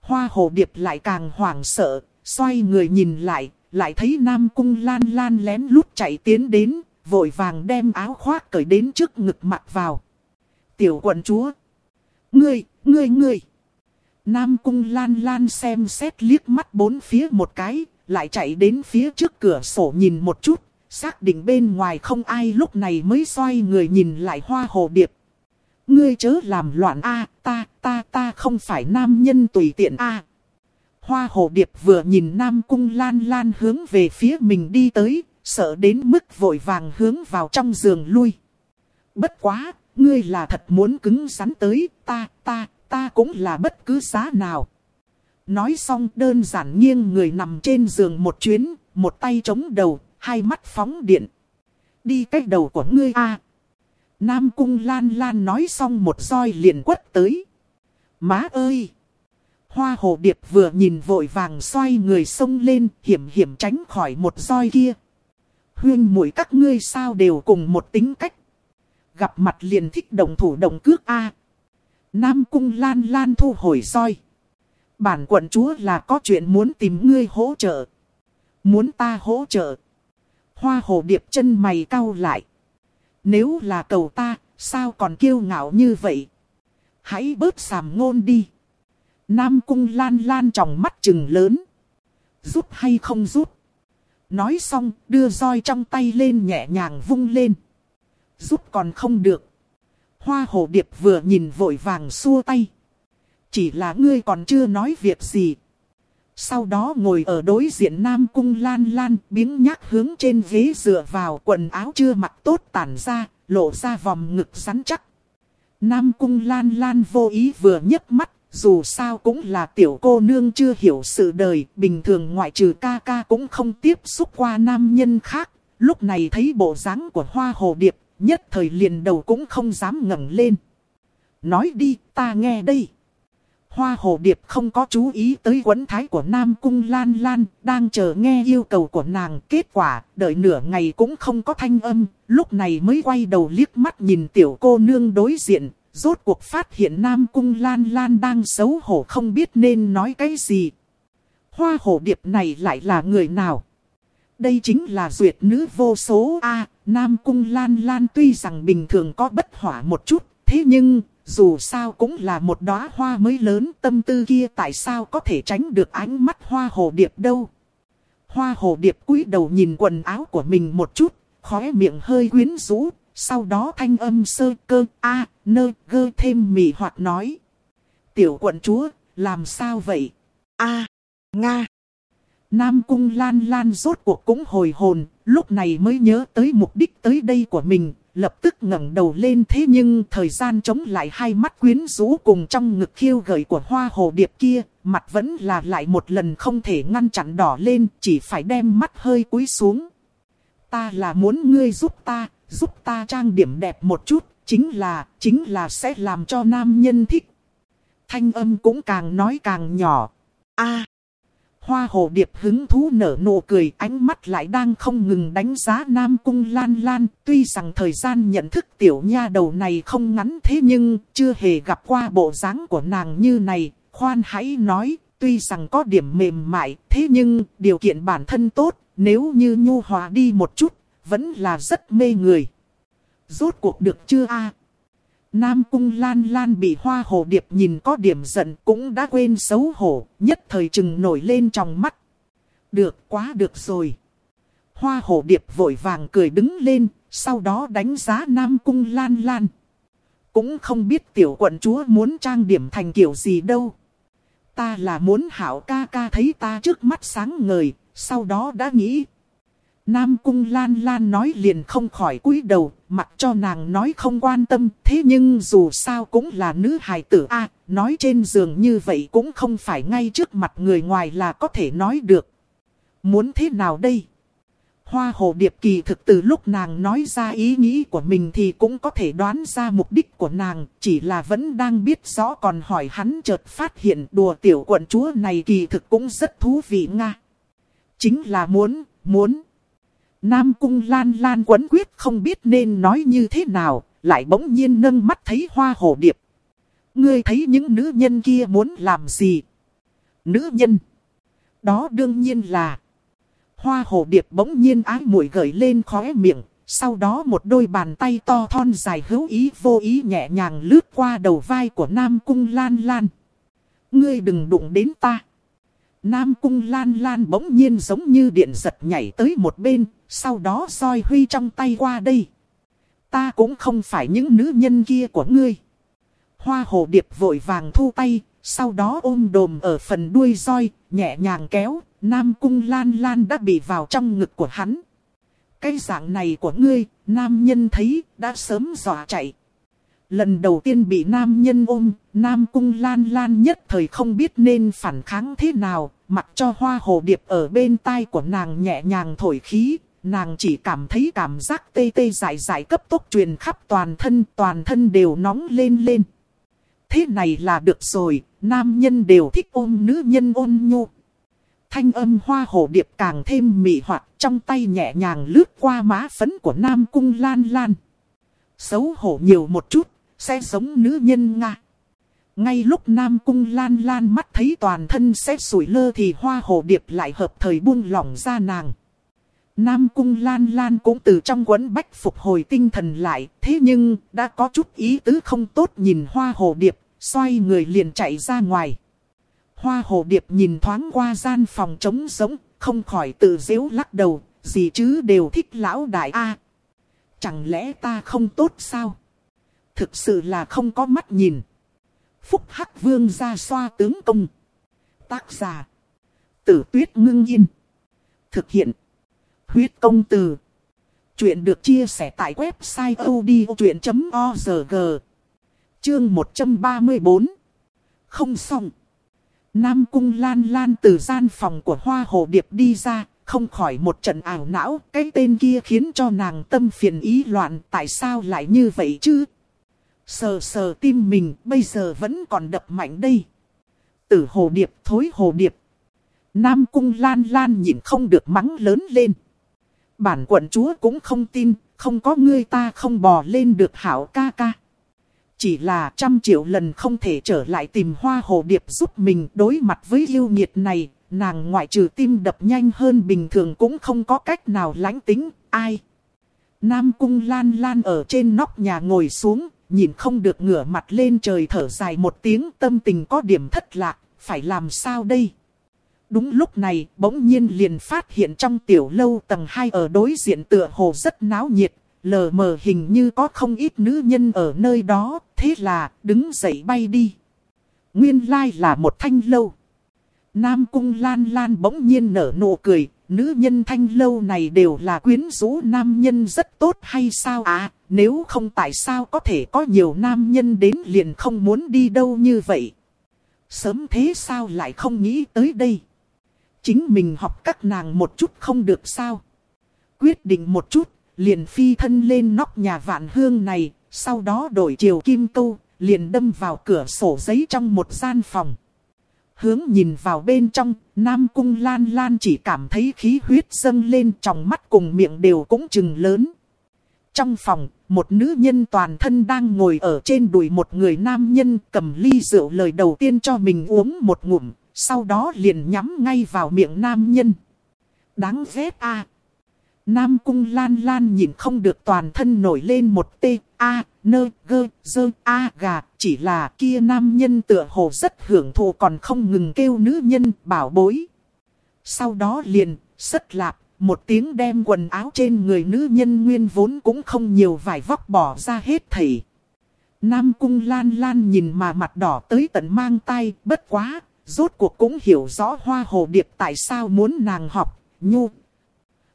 Hoa hồ điệp lại càng hoảng sợ, xoay người nhìn lại, lại thấy Nam Cung Lan Lan lén lút chạy tiến đến, vội vàng đem áo khoác cởi đến trước ngực mặc vào. Tiểu quận chúa! Ngươi, ngươi, ngươi! Nam Cung Lan Lan xem xét liếc mắt bốn phía một cái, lại chạy đến phía trước cửa sổ nhìn một chút, Xác định bên ngoài không ai lúc này mới xoay người nhìn lại hoa hồ điệp. Ngươi chớ làm loạn a ta, ta, ta không phải nam nhân tùy tiện a Hoa hồ điệp vừa nhìn Nam Cung Lan Lan hướng về phía mình đi tới, sợ đến mức vội vàng hướng vào trong giường lui. Bất quá, ngươi là thật muốn cứng rắn tới, ta, ta, ta cũng là bất cứ giá nào. Nói xong đơn giản nghiêng người nằm trên giường một chuyến, một tay chống đầu, hai mắt phóng điện. Đi cách đầu của ngươi a Nam cung lan lan nói xong một roi liền quất tới. Má ơi! Hoa hồ điệp vừa nhìn vội vàng xoay người sông lên, hiểm hiểm tránh khỏi một roi kia. Huyên mũi các ngươi sao đều cùng một tính cách. Gặp mặt liền thích đồng thủ đồng cước A. Nam cung lan lan thu hồi roi. Bản quận chúa là có chuyện muốn tìm ngươi hỗ trợ. Muốn ta hỗ trợ. Hoa hồ điệp chân mày cau lại. Nếu là cầu ta, sao còn kiêu ngạo như vậy? Hãy bớt sàm ngôn đi. Nam cung lan lan trong mắt trừng lớn. Rút hay không rút? Nói xong, đưa roi trong tay lên nhẹ nhàng vung lên. Rút còn không được. Hoa hồ điệp vừa nhìn vội vàng xua tay. Chỉ là ngươi còn chưa nói việc gì. Sau đó ngồi ở đối diện Nam Cung Lan Lan biếng nhác hướng trên ghế dựa vào quần áo chưa mặc tốt tản ra, lộ ra vòng ngực rắn chắc. Nam Cung Lan Lan vô ý vừa nhấc mắt, dù sao cũng là tiểu cô nương chưa hiểu sự đời, bình thường ngoại trừ ca ca cũng không tiếp xúc qua nam nhân khác. Lúc này thấy bộ dáng của hoa hồ điệp, nhất thời liền đầu cũng không dám ngẩng lên. Nói đi, ta nghe đây. Hoa hồ điệp không có chú ý tới quấn thái của Nam Cung Lan Lan, đang chờ nghe yêu cầu của nàng. Kết quả, đợi nửa ngày cũng không có thanh âm, lúc này mới quay đầu liếc mắt nhìn tiểu cô nương đối diện. Rốt cuộc phát hiện Nam Cung Lan Lan đang xấu hổ không biết nên nói cái gì. Hoa hồ điệp này lại là người nào? Đây chính là duyệt nữ vô số A, Nam Cung Lan Lan tuy rằng bình thường có bất hỏa một chút, thế nhưng dù sao cũng là một đóa hoa mới lớn tâm tư kia tại sao có thể tránh được ánh mắt hoa hồ điệp đâu. Hoa hồ điệp cúi đầu nhìn quần áo của mình một chút, khóe miệng hơi quyến rũ, sau đó thanh âm sơ cơ a nơ gơ thêm mỉ hoặc nói. Tiểu quận chúa, làm sao vậy? a Nga. Nam cung lan lan rốt cuộc cũng hồi hồn, lúc này mới nhớ tới mục đích tới đây của mình, lập tức ngẩng đầu lên thế nhưng thời gian chống lại hai mắt quyến rũ cùng trong ngực khiêu gợi của hoa hồ điệp kia, mặt vẫn là lại một lần không thể ngăn chặn đỏ lên, chỉ phải đem mắt hơi cúi xuống. Ta là muốn ngươi giúp ta, giúp ta trang điểm đẹp một chút, chính là, chính là sẽ làm cho nam nhân thích. Thanh âm cũng càng nói càng nhỏ. a Hoa hồ điệp hứng thú nở nụ cười ánh mắt lại đang không ngừng đánh giá Nam Cung Lan Lan. Tuy rằng thời gian nhận thức tiểu nha đầu này không ngắn thế nhưng chưa hề gặp qua bộ dáng của nàng như này. Khoan hãy nói, tuy rằng có điểm mềm mại thế nhưng điều kiện bản thân tốt, nếu như nhu hòa đi một chút, vẫn là rất mê người. Rốt cuộc được chưa a Nam cung lan lan bị hoa hồ điệp nhìn có điểm giận cũng đã quên xấu hổ, nhất thời chừng nổi lên trong mắt. Được quá được rồi. Hoa hồ điệp vội vàng cười đứng lên, sau đó đánh giá Nam cung lan lan. Cũng không biết tiểu quận chúa muốn trang điểm thành kiểu gì đâu. Ta là muốn hảo ca ca thấy ta trước mắt sáng ngời, sau đó đã nghĩ Nam Cung Lan Lan nói liền không khỏi cúi đầu, mặc cho nàng nói không quan tâm. Thế nhưng dù sao cũng là nữ hài tử A, nói trên giường như vậy cũng không phải ngay trước mặt người ngoài là có thể nói được. Muốn thế nào đây? Hoa hồ điệp kỳ thực từ lúc nàng nói ra ý nghĩ của mình thì cũng có thể đoán ra mục đích của nàng, chỉ là vẫn đang biết rõ còn hỏi hắn chợt phát hiện đùa tiểu quận chúa này kỳ thực cũng rất thú vị nga. Chính là muốn, muốn. Nam cung lan lan quấn quyết không biết nên nói như thế nào, lại bỗng nhiên nâng mắt thấy hoa hồ điệp. Ngươi thấy những nữ nhân kia muốn làm gì? Nữ nhân. Đó đương nhiên là. Hoa hồ điệp bỗng nhiên ái mũi gởi lên khóe miệng. Sau đó một đôi bàn tay to thon dài hữu ý vô ý nhẹ nhàng lướt qua đầu vai của Nam Cung Lan Lan. Ngươi đừng đụng đến ta. Nam Cung Lan Lan bỗng nhiên giống như điện giật nhảy tới một bên, sau đó soi huy trong tay qua đây. Ta cũng không phải những nữ nhân kia của ngươi. Hoa hồ điệp vội vàng thu tay, sau đó ôm đồm ở phần đuôi roi, nhẹ nhàng kéo, Nam Cung Lan Lan đã bị vào trong ngực của hắn. Cái dạng này của ngươi, nam nhân thấy, đã sớm dọa chạy. Lần đầu tiên bị nam nhân ôm, Nam Cung Lan Lan nhất thời không biết nên phản kháng thế nào, mặc cho hoa hồ điệp ở bên tai của nàng nhẹ nhàng thổi khí, nàng chỉ cảm thấy cảm giác tê tê dại dại cấp tốc truyền khắp toàn thân, toàn thân đều nóng lên lên. Thế này là được rồi, nam nhân đều thích ôm nữ nhân ôn nhu. Thanh âm hoa hồ điệp càng thêm mị hoặc trong tay nhẹ nhàng lướt qua má phấn của Nam Cung Lan Lan. Xấu hổ nhiều một chút, sẽ giống nữ nhân Nga. Ngay lúc Nam Cung Lan Lan mắt thấy toàn thân sẽ sủi lơ thì hoa hồ điệp lại hợp thời buông lỏng ra nàng. Nam Cung Lan Lan cũng từ trong quấn bách phục hồi tinh thần lại, thế nhưng đã có chút ý tứ không tốt nhìn hoa hồ điệp, xoay người liền chạy ra ngoài. Hoa hồ điệp nhìn thoáng qua gian phòng trống rỗng, không khỏi tự dễu lắc đầu, gì chứ đều thích lão đại A. Chẳng lẽ ta không tốt sao? Thực sự là không có mắt nhìn. Phúc Hắc Vương ra xoa tướng công. Tác giả. Tử tuyết ngưng yên. Thực hiện. Huyết công từ. Chuyện được chia sẻ tại website odchuyện.org. Chương 134. Không xong. Nam Cung Lan Lan từ gian phòng của Hoa Hồ Điệp đi ra, không khỏi một trận ảo não, cái tên kia khiến cho nàng tâm phiền ý loạn, tại sao lại như vậy chứ? Sờ sờ tim mình, bây giờ vẫn còn đập mạnh đây. Tử Hồ Điệp, thối Hồ Điệp. Nam Cung Lan Lan nhìn không được mắng lớn lên. Bản quận chúa cũng không tin, không có ngươi ta không bò lên được hảo ca ca. Chỉ là trăm triệu lần không thể trở lại tìm hoa hồ điệp giúp mình đối mặt với yêu nghiệt này, nàng ngoại trừ tim đập nhanh hơn bình thường cũng không có cách nào lánh tính, ai. Nam cung lan lan ở trên nóc nhà ngồi xuống, nhìn không được ngửa mặt lên trời thở dài một tiếng tâm tình có điểm thất lạc, phải làm sao đây? Đúng lúc này, bỗng nhiên liền phát hiện trong tiểu lâu tầng 2 ở đối diện tựa hồ rất náo nhiệt, lờ mờ hình như có không ít nữ nhân ở nơi đó, thế là đứng dậy bay đi. Nguyên lai là một thanh lâu. Nam cung lan lan bỗng nhiên nở nụ cười, nữ nhân thanh lâu này đều là quyến rũ nam nhân rất tốt hay sao à, nếu không tại sao có thể có nhiều nam nhân đến liền không muốn đi đâu như vậy. Sớm thế sao lại không nghĩ tới đây. Chính mình học các nàng một chút không được sao. Quyết định một chút, liền phi thân lên nóc nhà vạn hương này, sau đó đổi chiều kim câu, liền đâm vào cửa sổ giấy trong một gian phòng. Hướng nhìn vào bên trong, Nam Cung Lan Lan chỉ cảm thấy khí huyết dâng lên trong mắt cùng miệng đều cũng chừng lớn. Trong phòng, một nữ nhân toàn thân đang ngồi ở trên đùi một người nam nhân cầm ly rượu lời đầu tiên cho mình uống một ngụm, sau đó liền nhắm ngay vào miệng nam nhân. Đáng ghét a Nam cung lan lan nhìn không được toàn thân nổi lên một tê, a, nơ, gơ, dơ, a, gà, chỉ là kia nam nhân tựa hồ rất hưởng thụ còn không ngừng kêu nữ nhân bảo bối. Sau đó liền, sất lạp, một tiếng đem quần áo trên người nữ nhân nguyên vốn cũng không nhiều vải vóc bỏ ra hết thầy. Nam cung lan lan nhìn mà mặt đỏ tới tận mang tay, bất quá, rốt cuộc cũng hiểu rõ hoa hồ điệp tại sao muốn nàng học, nhu,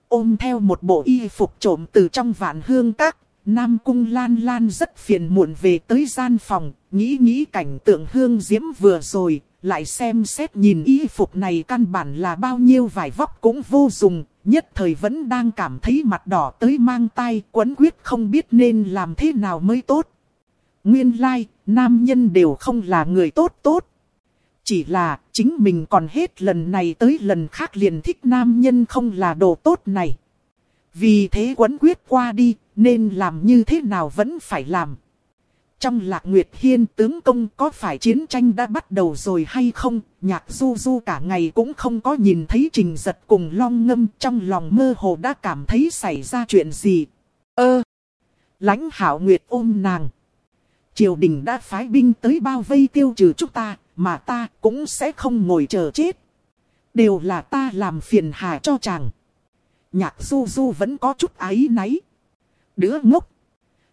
ôm theo một bộ y phục trộm từ trong vạn hương các. Nam Cung Lan Lan rất phiền muộn về tới gian phòng, nghĩ nghĩ cảnh tượng hương diễm vừa rồi, lại xem xét nhìn y phục này căn bản là bao nhiêu vải vóc cũng vô dụng, nhất thời vẫn đang cảm thấy mặt đỏ tới mang tay quấn quyết không biết nên làm thế nào mới tốt. Nguyên lai, like, nam nhân đều không là người tốt tốt. Chỉ là chính mình còn hết lần này tới lần khác liền thích nam nhân không là đồ tốt này. Vì thế quấn quyết qua đi, nên làm như thế nào vẫn phải làm. Trong lạc nguyệt hiên tướng công có phải chiến tranh đã bắt đầu rồi hay không, nhạc du du cả ngày cũng không có nhìn thấy trình giật cùng long ngâm trong lòng mơ hồ đã cảm thấy xảy ra chuyện gì. Ơ! lãnh hảo nguyệt ôm nàng. Triều đình đã phái binh tới bao vây tiêu trừ chúng ta, mà ta cũng sẽ không ngồi chờ chết. Đều là ta làm phiền hà cho chàng. Nhạc du du vẫn có chút áy náy. Đứa ngốc.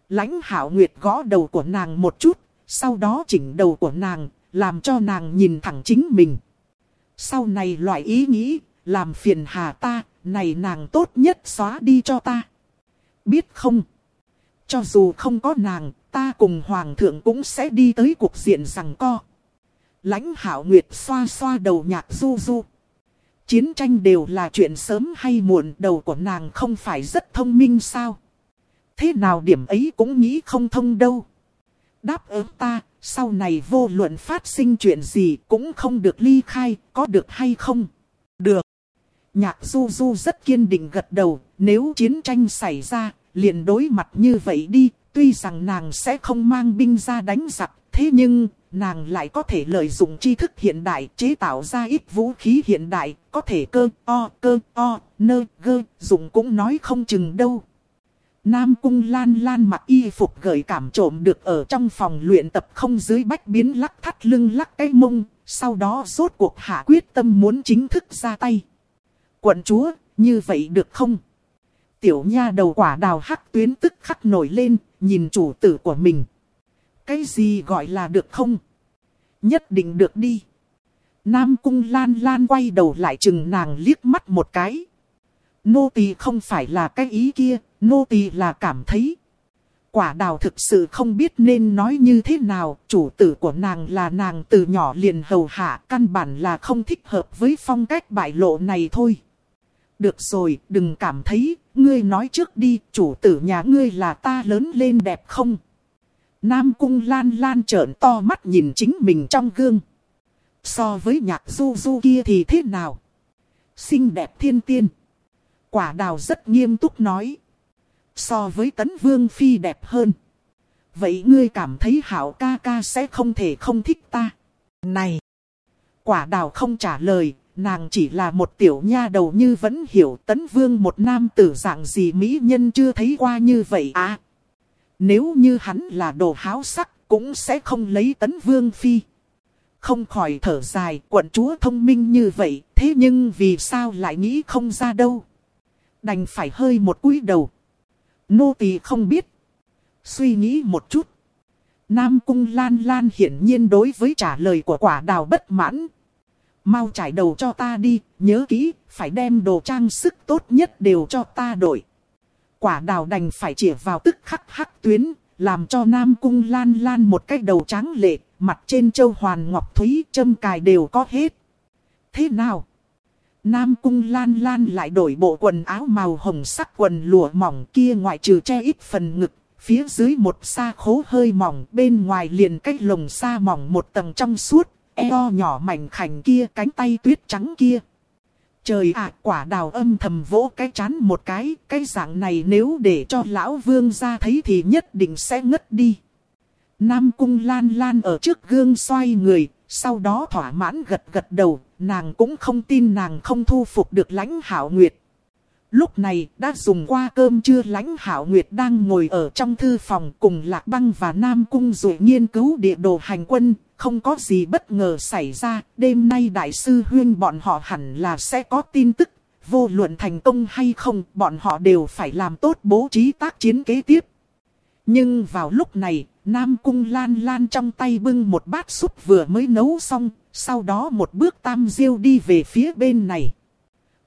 lãnh hảo nguyệt gõ đầu của nàng một chút, sau đó chỉnh đầu của nàng, làm cho nàng nhìn thẳng chính mình. Sau này loại ý nghĩ, làm phiền hà ta, này nàng tốt nhất xóa đi cho ta. Biết không? Cho dù không có nàng, ta cùng hoàng thượng cũng sẽ đi tới cuộc diện rằng co. Lãnh hảo nguyệt xoa xoa đầu nhạc du du. Chiến tranh đều là chuyện sớm hay muộn đầu của nàng không phải rất thông minh sao? Thế nào điểm ấy cũng nghĩ không thông đâu. Đáp ứng ta, sau này vô luận phát sinh chuyện gì cũng không được ly khai, có được hay không? Được. Nhạc du du rất kiên định gật đầu, nếu chiến tranh xảy ra, liền đối mặt như vậy đi, tuy rằng nàng sẽ không mang binh ra đánh giặc, thế nhưng nàng lại có thể lợi dụng tri thức hiện đại chế tạo ra ít vũ khí hiện đại, có thể cơ, o, cơ, o, nơ, gơ, dùng cũng nói không chừng đâu. Nam cung lan lan mặc y phục gợi cảm trộm được ở trong phòng luyện tập không dưới bách biến lắc thắt lưng lắc cái mông, sau đó rốt cuộc hạ quyết tâm muốn chính thức ra tay. Quận chúa, như vậy được không? Tiểu nha đầu quả đào hắc tuyến tức khắc nổi lên, nhìn chủ tử của mình. Cái gì gọi là được không? Nhất định được đi. Nam cung lan lan quay đầu lại chừng nàng liếc mắt một cái. Nô tỳ không phải là cái ý kia, nô tỳ là cảm thấy. Quả đào thực sự không biết nên nói như thế nào, chủ tử của nàng là nàng từ nhỏ liền hầu hạ, căn bản là không thích hợp với phong cách bại lộ này thôi. Được rồi, đừng cảm thấy, ngươi nói trước đi, chủ tử nhà ngươi là ta lớn lên đẹp không? Nam cung lan lan trợn to mắt nhìn chính mình trong gương. So với nhạc du du kia thì thế nào? Xinh đẹp thiên tiên. Quả đào rất nghiêm túc nói. So với tấn vương phi đẹp hơn. Vậy ngươi cảm thấy hảo ca ca sẽ không thể không thích ta. Này! Quả đào không trả lời, nàng chỉ là một tiểu nha đầu như vẫn hiểu tấn vương một nam tử dạng gì mỹ nhân chưa thấy qua như vậy à. Nếu như hắn là đồ háo sắc cũng sẽ không lấy tấn vương phi. Không khỏi thở dài quận chúa thông minh như vậy thế nhưng vì sao lại nghĩ không ra đâu. Đành phải hơi một cúi đầu. Nô tỳ không biết. Suy nghĩ một chút. Nam cung lan lan hiển nhiên đối với trả lời của quả đào bất mãn. Mau trải đầu cho ta đi, nhớ kỹ, phải đem đồ trang sức tốt nhất đều cho ta đổi. Quả đào đành phải chỉa vào tức khắc hắc tuyến, làm cho Nam cung lan lan một cái đầu trắng lệ, mặt trên châu hoàn ngọc thúy châm cài đều có hết. Thế nào? Nam cung lan lan lại đổi bộ quần áo màu hồng sắc quần lụa mỏng kia ngoại trừ che ít phần ngực, phía dưới một sa khố hơi mỏng, bên ngoài liền cách lồng sa mỏng một tầng trong suốt, eo nhỏ mảnh khảnh kia, cánh tay tuyết trắng kia. Trời ạ, quả đào âm thầm vỗ cái chán một cái, cái dạng này nếu để cho lão vương ra thấy thì nhất định sẽ ngất đi. Nam cung lan lan ở trước gương xoay người, sau đó thỏa mãn gật gật đầu, nàng cũng không tin nàng không thu phục được lãnh hảo nguyệt. Lúc này đã dùng qua cơm trưa lãnh hảo nguyệt đang ngồi ở trong thư phòng cùng lạc băng và nam cung dụ nghiên cứu địa đồ hành quân, không có gì bất ngờ xảy ra, đêm nay đại sư huyên bọn họ hẳn là sẽ có tin tức, vô luận thành công hay không, bọn họ đều phải làm tốt bố trí tác chiến kế tiếp. Nhưng vào lúc này, Nam Cung Lan Lan trong tay bưng một bát súp vừa mới nấu xong, sau đó một bước tam diêu đi về phía bên này.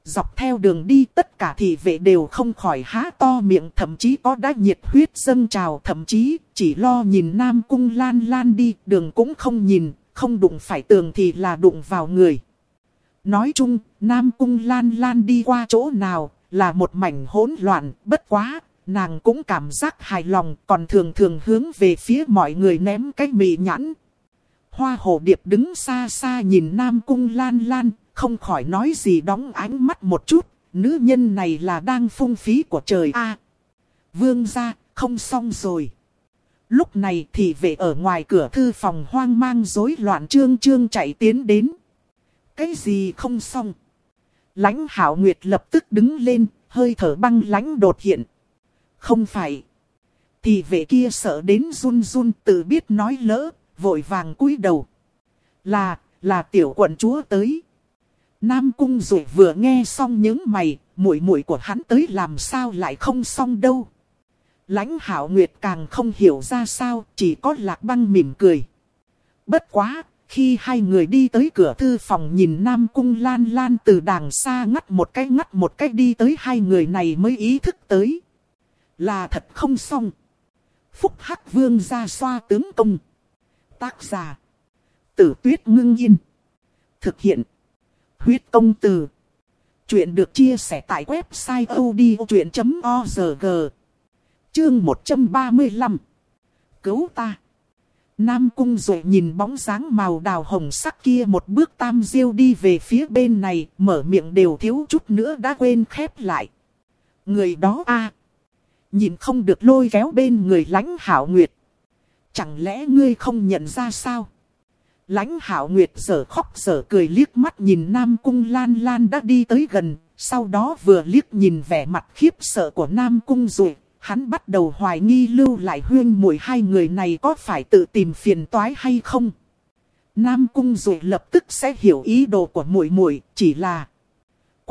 Dọc theo đường đi tất cả thị vệ đều không khỏi há to miệng thậm chí có đã nhiệt huyết dâng trào thậm chí chỉ lo nhìn Nam Cung Lan Lan đi đường cũng không nhìn, không đụng phải tường thì là đụng vào người. Nói chung, Nam Cung Lan Lan đi qua chỗ nào là một mảnh hỗn loạn, bất quá, nàng cũng cảm giác hài lòng còn thường thường hướng về phía mọi người ném cái mị nhãn. Hoa hồ điệp đứng xa xa nhìn Nam Cung Lan Lan, không khỏi nói gì đóng ánh mắt một chút, nữ nhân này là đang phung phí của trời a Vương ra, không xong rồi. Lúc này thì về ở ngoài cửa thư phòng hoang mang rối loạn trương trương chạy tiến đến. Cái gì không xong? Lãnh hảo nguyệt lập tức đứng lên, hơi thở băng lãnh đột hiện. Không phải. Thì vệ kia sợ đến run run tự biết nói lỡ, vội vàng cúi đầu. Là, là tiểu quận chúa tới. Nam cung rồi vừa nghe xong những mày, muội muội của hắn tới làm sao lại không xong đâu. Lãnh hảo nguyệt càng không hiểu ra sao, chỉ có lạc băng mỉm cười. Bất quá, Khi hai người đi tới cửa thư phòng nhìn Nam Cung Lan Lan từ đàng xa ngắt một cái ngắt một cái đi tới hai người này mới ý thức tới. Là thật không xong. Phúc Hắc Vương ra xoa tướng công. Tác giả. Tử tuyết ngưng yên. Thực hiện. Huyết công từ. Chuyện được chia sẻ tại website odchuyện.org. Chương 135. Cứu ta. Nam Cung rồi nhìn bóng dáng màu đào hồng sắc kia một bước tam diêu đi về phía bên này, mở miệng đều thiếu chút nữa đã quên khép lại. Người đó a Nhìn không được lôi kéo bên người lãnh hảo nguyệt. Chẳng lẽ ngươi không nhận ra sao? Lãnh hảo nguyệt giờ khóc giờ cười liếc mắt nhìn Nam Cung Lan Lan đã đi tới gần, sau đó vừa liếc nhìn vẻ mặt khiếp sợ của Nam Cung rồi, hắn bắt đầu hoài nghi lưu lại huyên mùi hai người này có phải tự tìm phiền toái hay không. Nam Cung rồi lập tức sẽ hiểu ý đồ của muội muội chỉ là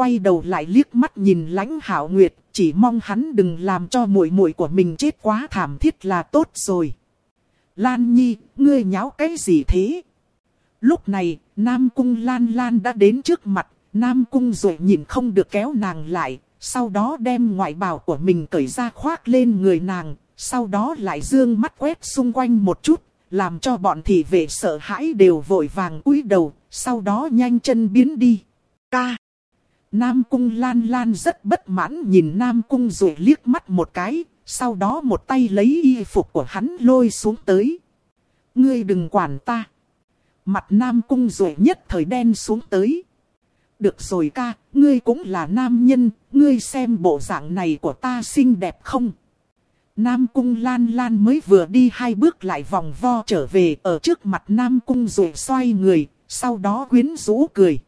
quay đầu lại liếc mắt nhìn lãnh hảo nguyệt, chỉ mong hắn đừng làm cho muội muội của mình chết quá thảm thiết là tốt rồi. Lan Nhi, ngươi nháo cái gì thế? Lúc này, Nam Cung Lan Lan đã đến trước mặt, Nam Cung rồi nhìn không được kéo nàng lại, sau đó đem ngoại bào của mình cởi ra khoác lên người nàng, sau đó lại dương mắt quét xung quanh một chút, làm cho bọn thị vệ sợ hãi đều vội vàng cúi đầu, sau đó nhanh chân biến đi. Ca. Nam Cung Lan Lan rất bất mãn nhìn Nam Cung rồi liếc mắt một cái, sau đó một tay lấy y phục của hắn lôi xuống tới. Ngươi đừng quản ta. Mặt Nam Cung rồi nhất thời đen xuống tới. Được rồi ca, ngươi cũng là nam nhân, ngươi xem bộ dạng này của ta xinh đẹp không? Nam Cung Lan Lan mới vừa đi hai bước lại vòng vo trở về ở trước mặt Nam Cung rồi xoay người, sau đó quyến rũ cười.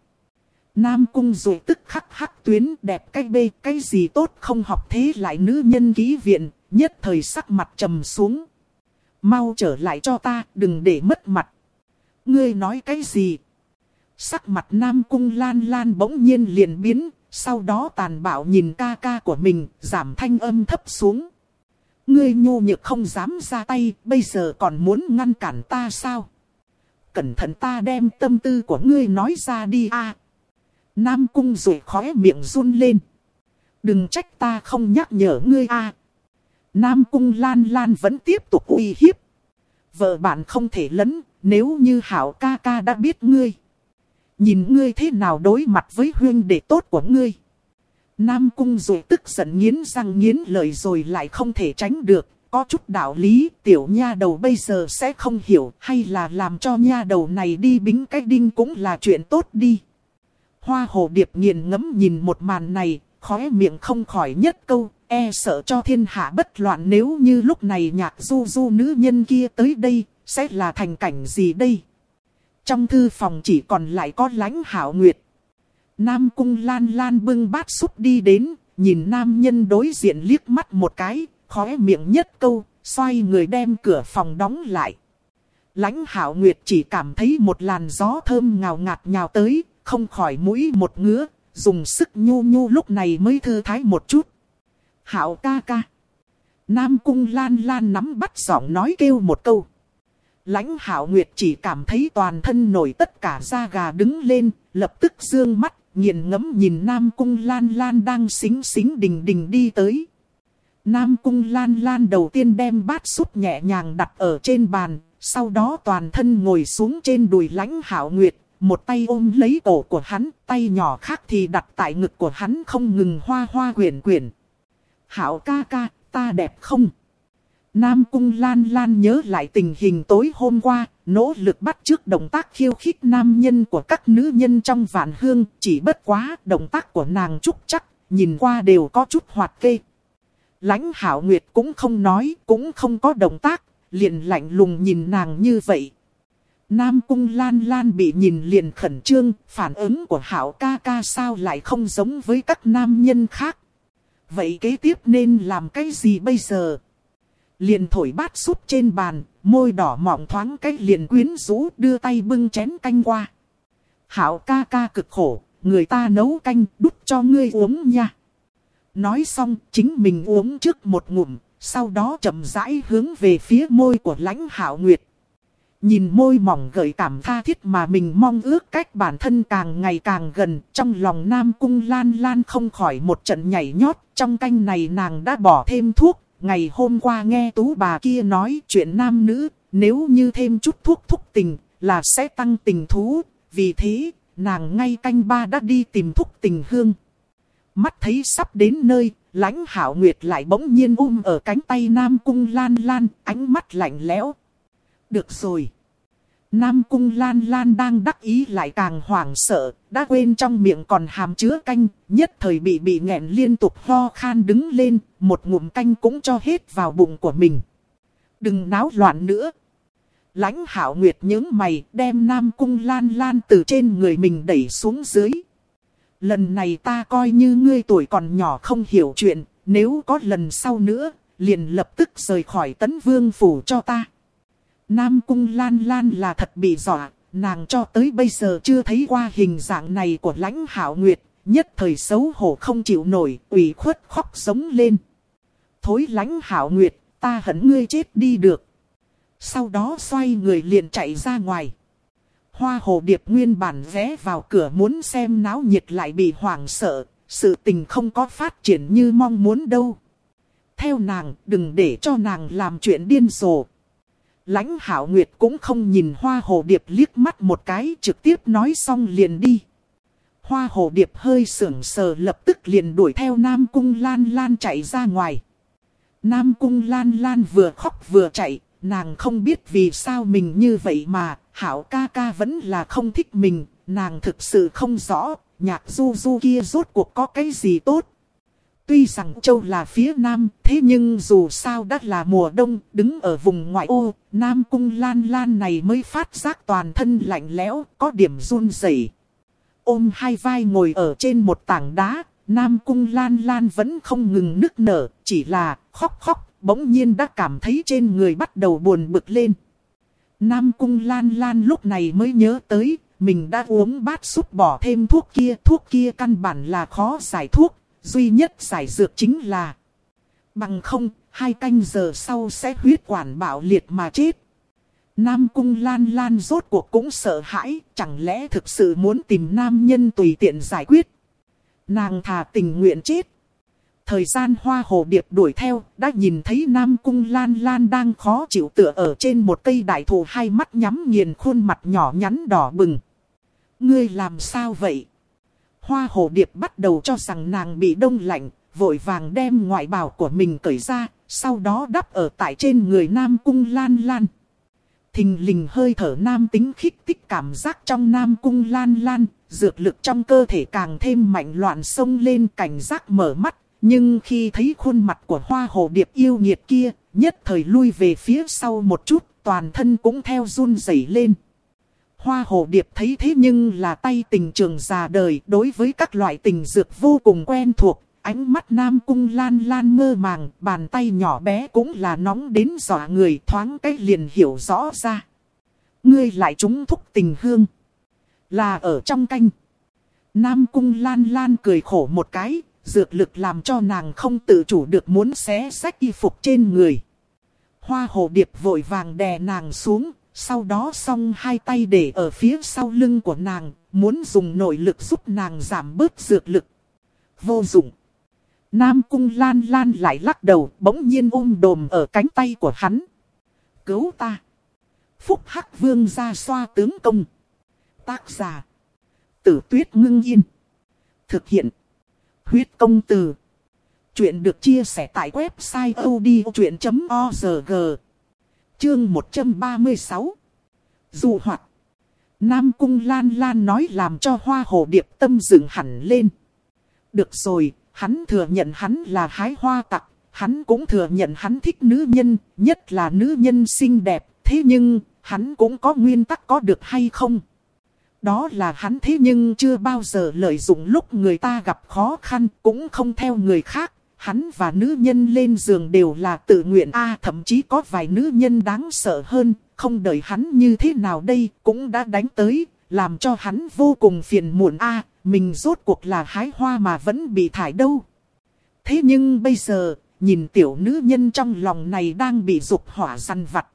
Nam Cung rồi tức khắc hắc tuyến đẹp cái bê, cái gì tốt không học thế lại nữ nhân ký viện, nhất thời sắc mặt trầm xuống. Mau trở lại cho ta, đừng để mất mặt. Ngươi nói cái gì? Sắc mặt Nam Cung Lan Lan bỗng nhiên liền biến, sau đó tàn bạo nhìn ca ca của mình, giảm thanh âm thấp xuống. Ngươi nhô nhược không dám ra tay, bây giờ còn muốn ngăn cản ta sao? Cẩn thận ta đem tâm tư của ngươi nói ra đi a. Nam Cung rủi khóe miệng run lên. Đừng trách ta không nhắc nhở ngươi a. Nam Cung Lan Lan vẫn tiếp tục uy hiếp. Vợ bạn không thể lấn, nếu như Hảo ca ca đã biết ngươi. Nhìn ngươi thế nào đối mặt với huyên đệ tốt của ngươi. Nam cung rủi tức giận nghiến răng nghiến lời rồi lại không thể tránh được. Có chút đạo lý tiểu nha đầu bây giờ sẽ không hiểu hay là làm cho nha đầu này đi bính cái đinh cũng là chuyện tốt đi. Hoa hồ điệp nghiền ngẫm nhìn một màn này, khóe miệng không khỏi nhất câu, e sợ cho thiên hạ bất loạn nếu như lúc này nhạc du du nữ nhân kia tới đây, sẽ là thành cảnh gì đây? Trong thư phòng chỉ còn lại có lãnh hảo nguyệt. Nam cung lan lan bưng bát súp đi đến, nhìn nam nhân đối diện liếc mắt một cái, khóe miệng nhất câu, xoay người đem cửa phòng đóng lại. Lãnh hảo nguyệt chỉ cảm thấy một làn gió thơm ngào ngạt nhào tới, không khỏi mũi một ngứa, dùng sức nhu nhu lúc này mới thư thái một chút. Hảo ca ca. Nam cung lan lan nắm bắt giọng nói kêu một câu. Lãnh hảo nguyệt chỉ cảm thấy toàn thân nổi tất cả da gà đứng lên, lập tức dương mắt, nghiền ngẫm nhìn Nam Cung Lan Lan đang xính xính đình đình đi tới. Nam Cung Lan Lan đầu tiên đem bát súp nhẹ nhàng đặt ở trên bàn, sau đó toàn thân ngồi xuống trên đùi lãnh hảo nguyệt, một tay ôm lấy cổ của hắn, tay nhỏ khác thì đặt tại ngực của hắn không ngừng hoa hoa quyển quyển. Hảo ca ca, ta đẹp không? Nam Cung Lan Lan nhớ lại tình hình tối hôm qua, nỗ lực bắt trước động tác khiêu khích nam nhân của các nữ nhân trong vạn hương, chỉ bất quá động tác của nàng trúc chắc, nhìn qua đều có chút hoạt kê. Lãnh Hảo Nguyệt cũng không nói, cũng không có động tác, liền lạnh lùng nhìn nàng như vậy. Nam Cung Lan Lan bị nhìn liền khẩn trương, phản ứng của Hảo ca ca sao lại không giống với các nam nhân khác. Vậy kế tiếp nên làm cái gì bây giờ? Liền thổi bát súp trên bàn, môi đỏ mỏng thoáng cách liền quyến rũ đưa tay bưng chén canh qua. Hảo ca ca cực khổ, người ta nấu canh đút cho ngươi uống nha. Nói xong chính mình uống trước một ngụm, sau đó chậm rãi hướng về phía môi của lãnh hảo nguyệt. Nhìn môi mỏng gợi cảm tha thiết mà mình mong ước cách bản thân càng ngày càng gần. Trong lòng Nam Cung Lan Lan không khỏi một trận nhảy nhót. Trong canh này nàng đã bỏ thêm thuốc. Ngày hôm qua nghe tú bà kia nói chuyện nam nữ. Nếu như thêm chút thuốc thúc tình là sẽ tăng tình thú. Vì thế, nàng ngay canh ba đã đi tìm thúc tình hương. Mắt thấy sắp đến nơi, lãnh hảo nguyệt lại bỗng nhiên um ở cánh tay Nam Cung Lan Lan, ánh mắt lạnh lẽo. Được rồi. Nam Cung Lan Lan đang đắc ý lại càng hoảng sợ, đã quên trong miệng còn hàm chứa canh, nhất thời bị bị nghẹn liên tục ho khan đứng lên, một ngụm canh cũng cho hết vào bụng của mình. Đừng náo loạn nữa. Lãnh hảo nguyệt những mày đem Nam Cung Lan Lan từ trên người mình đẩy xuống dưới. Lần này ta coi như ngươi tuổi còn nhỏ không hiểu chuyện, nếu có lần sau nữa, liền lập tức rời khỏi tấn vương phủ cho ta. Nam Cung Lan Lan là thật bị dọa, nàng cho tới bây giờ chưa thấy qua hình dạng này của lãnh hảo nguyệt, nhất thời xấu hổ không chịu nổi, ủy khuất khóc sống lên. Thối lãnh hảo nguyệt, ta hận ngươi chết đi được. Sau đó xoay người liền chạy ra ngoài. Hoa hồ điệp nguyên bản vé vào cửa muốn xem náo nhiệt lại bị hoảng sợ, sự tình không có phát triển như mong muốn đâu. Theo nàng, đừng để cho nàng làm chuyện điên rồ. Lãnh hảo nguyệt cũng không nhìn hoa hồ điệp liếc mắt một cái trực tiếp nói xong liền đi. Hoa hồ điệp hơi sưởng sờ lập tức liền đuổi theo Nam Cung Lan Lan chạy ra ngoài. Nam Cung Lan Lan vừa khóc vừa chạy, nàng không biết vì sao mình như vậy mà, hảo ca ca vẫn là không thích mình, nàng thực sự không rõ, nhạc du du kia rốt cuộc có cái gì tốt. Tuy rằng châu là phía nam, thế nhưng dù sao đã là mùa đông, đứng ở vùng ngoại ô, nam cung lan lan này mới phát giác toàn thân lạnh lẽo, có điểm run rẩy. Ôm hai vai ngồi ở trên một tảng đá, nam cung lan lan vẫn không ngừng nức nở, chỉ là khóc khóc, bỗng nhiên đã cảm thấy trên người bắt đầu buồn bực lên. Nam cung lan lan lúc này mới nhớ tới, mình đã uống bát súp bỏ thêm thuốc kia, thuốc kia căn bản là khó giải thuốc, duy nhất giải dược chính là bằng không, hai canh giờ sau sẽ huyết quản bạo liệt mà chết. Nam cung lan lan rốt cuộc cũng sợ hãi, chẳng lẽ thực sự muốn tìm nam nhân tùy tiện giải quyết. Nàng thà tình nguyện chết. Thời gian hoa hồ điệp đuổi theo, đã nhìn thấy Nam Cung Lan Lan đang khó chịu tựa ở trên một cây đại thụ hai mắt nhắm nghiền khuôn mặt nhỏ nhắn đỏ bừng. Ngươi làm sao vậy? Hoa hồ điệp bắt đầu cho rằng nàng bị đông lạnh, vội vàng đem ngoại bào của mình cởi ra, sau đó đắp ở tại trên người Nam Cung Lan Lan. Thình lình hơi thở nam tính khích thích cảm giác trong Nam Cung Lan Lan, dược lực trong cơ thể càng thêm mạnh loạn sông lên cảnh giác mở mắt, nhưng khi thấy khuôn mặt của hoa hồ điệp yêu nghiệt kia, nhất thời lui về phía sau một chút, toàn thân cũng theo run rẩy lên. Hoa hồ điệp thấy thế nhưng là tay tình trường già đời đối với các loại tình dược vô cùng quen thuộc. Ánh mắt nam cung lan lan mơ màng, bàn tay nhỏ bé cũng là nóng đến dọa người thoáng cách liền hiểu rõ ra. Ngươi lại trúng thúc tình hương. Là ở trong canh. Nam cung lan lan cười khổ một cái, dược lực làm cho nàng không tự chủ được muốn xé sách y phục trên người. Hoa hồ điệp vội vàng đè nàng xuống, sau đó song hai tay để ở phía sau lưng của nàng, muốn dùng nội lực giúp nàng giảm bớt dược lực. Vô dụng. Nam cung lan lan lại lắc đầu, bỗng nhiên ôm đồm ở cánh tay của hắn. Cứu ta. Phúc Hắc Vương ra xoa tướng công. Tác giả. Tử tuyết ngưng yên. Thực hiện. Huyết công từ. Chuyện được chia sẻ tại website odchuyện.org. Chương 136. Dù hoạt. Nam Cung Lan Lan nói làm cho hoa hồ điệp tâm dựng hẳn lên. Được rồi, hắn thừa nhận hắn là hái hoa tặc. Hắn cũng thừa nhận hắn thích nữ nhân, nhất là nữ nhân xinh đẹp. Thế nhưng, hắn cũng có nguyên tắc có được hay không? Đó là hắn thế nhưng chưa bao giờ lợi dụng lúc người ta gặp khó khăn cũng không theo người khác. Hắn và nữ nhân lên giường đều là tự nguyện a thậm chí có vài nữ nhân đáng sợ hơn, không đợi hắn như thế nào đây cũng đã đánh tới, làm cho hắn vô cùng phiền muộn a mình rốt cuộc là hái hoa mà vẫn bị thải đâu. Thế nhưng bây giờ, nhìn tiểu nữ nhân trong lòng này đang bị dục hỏa săn vặt.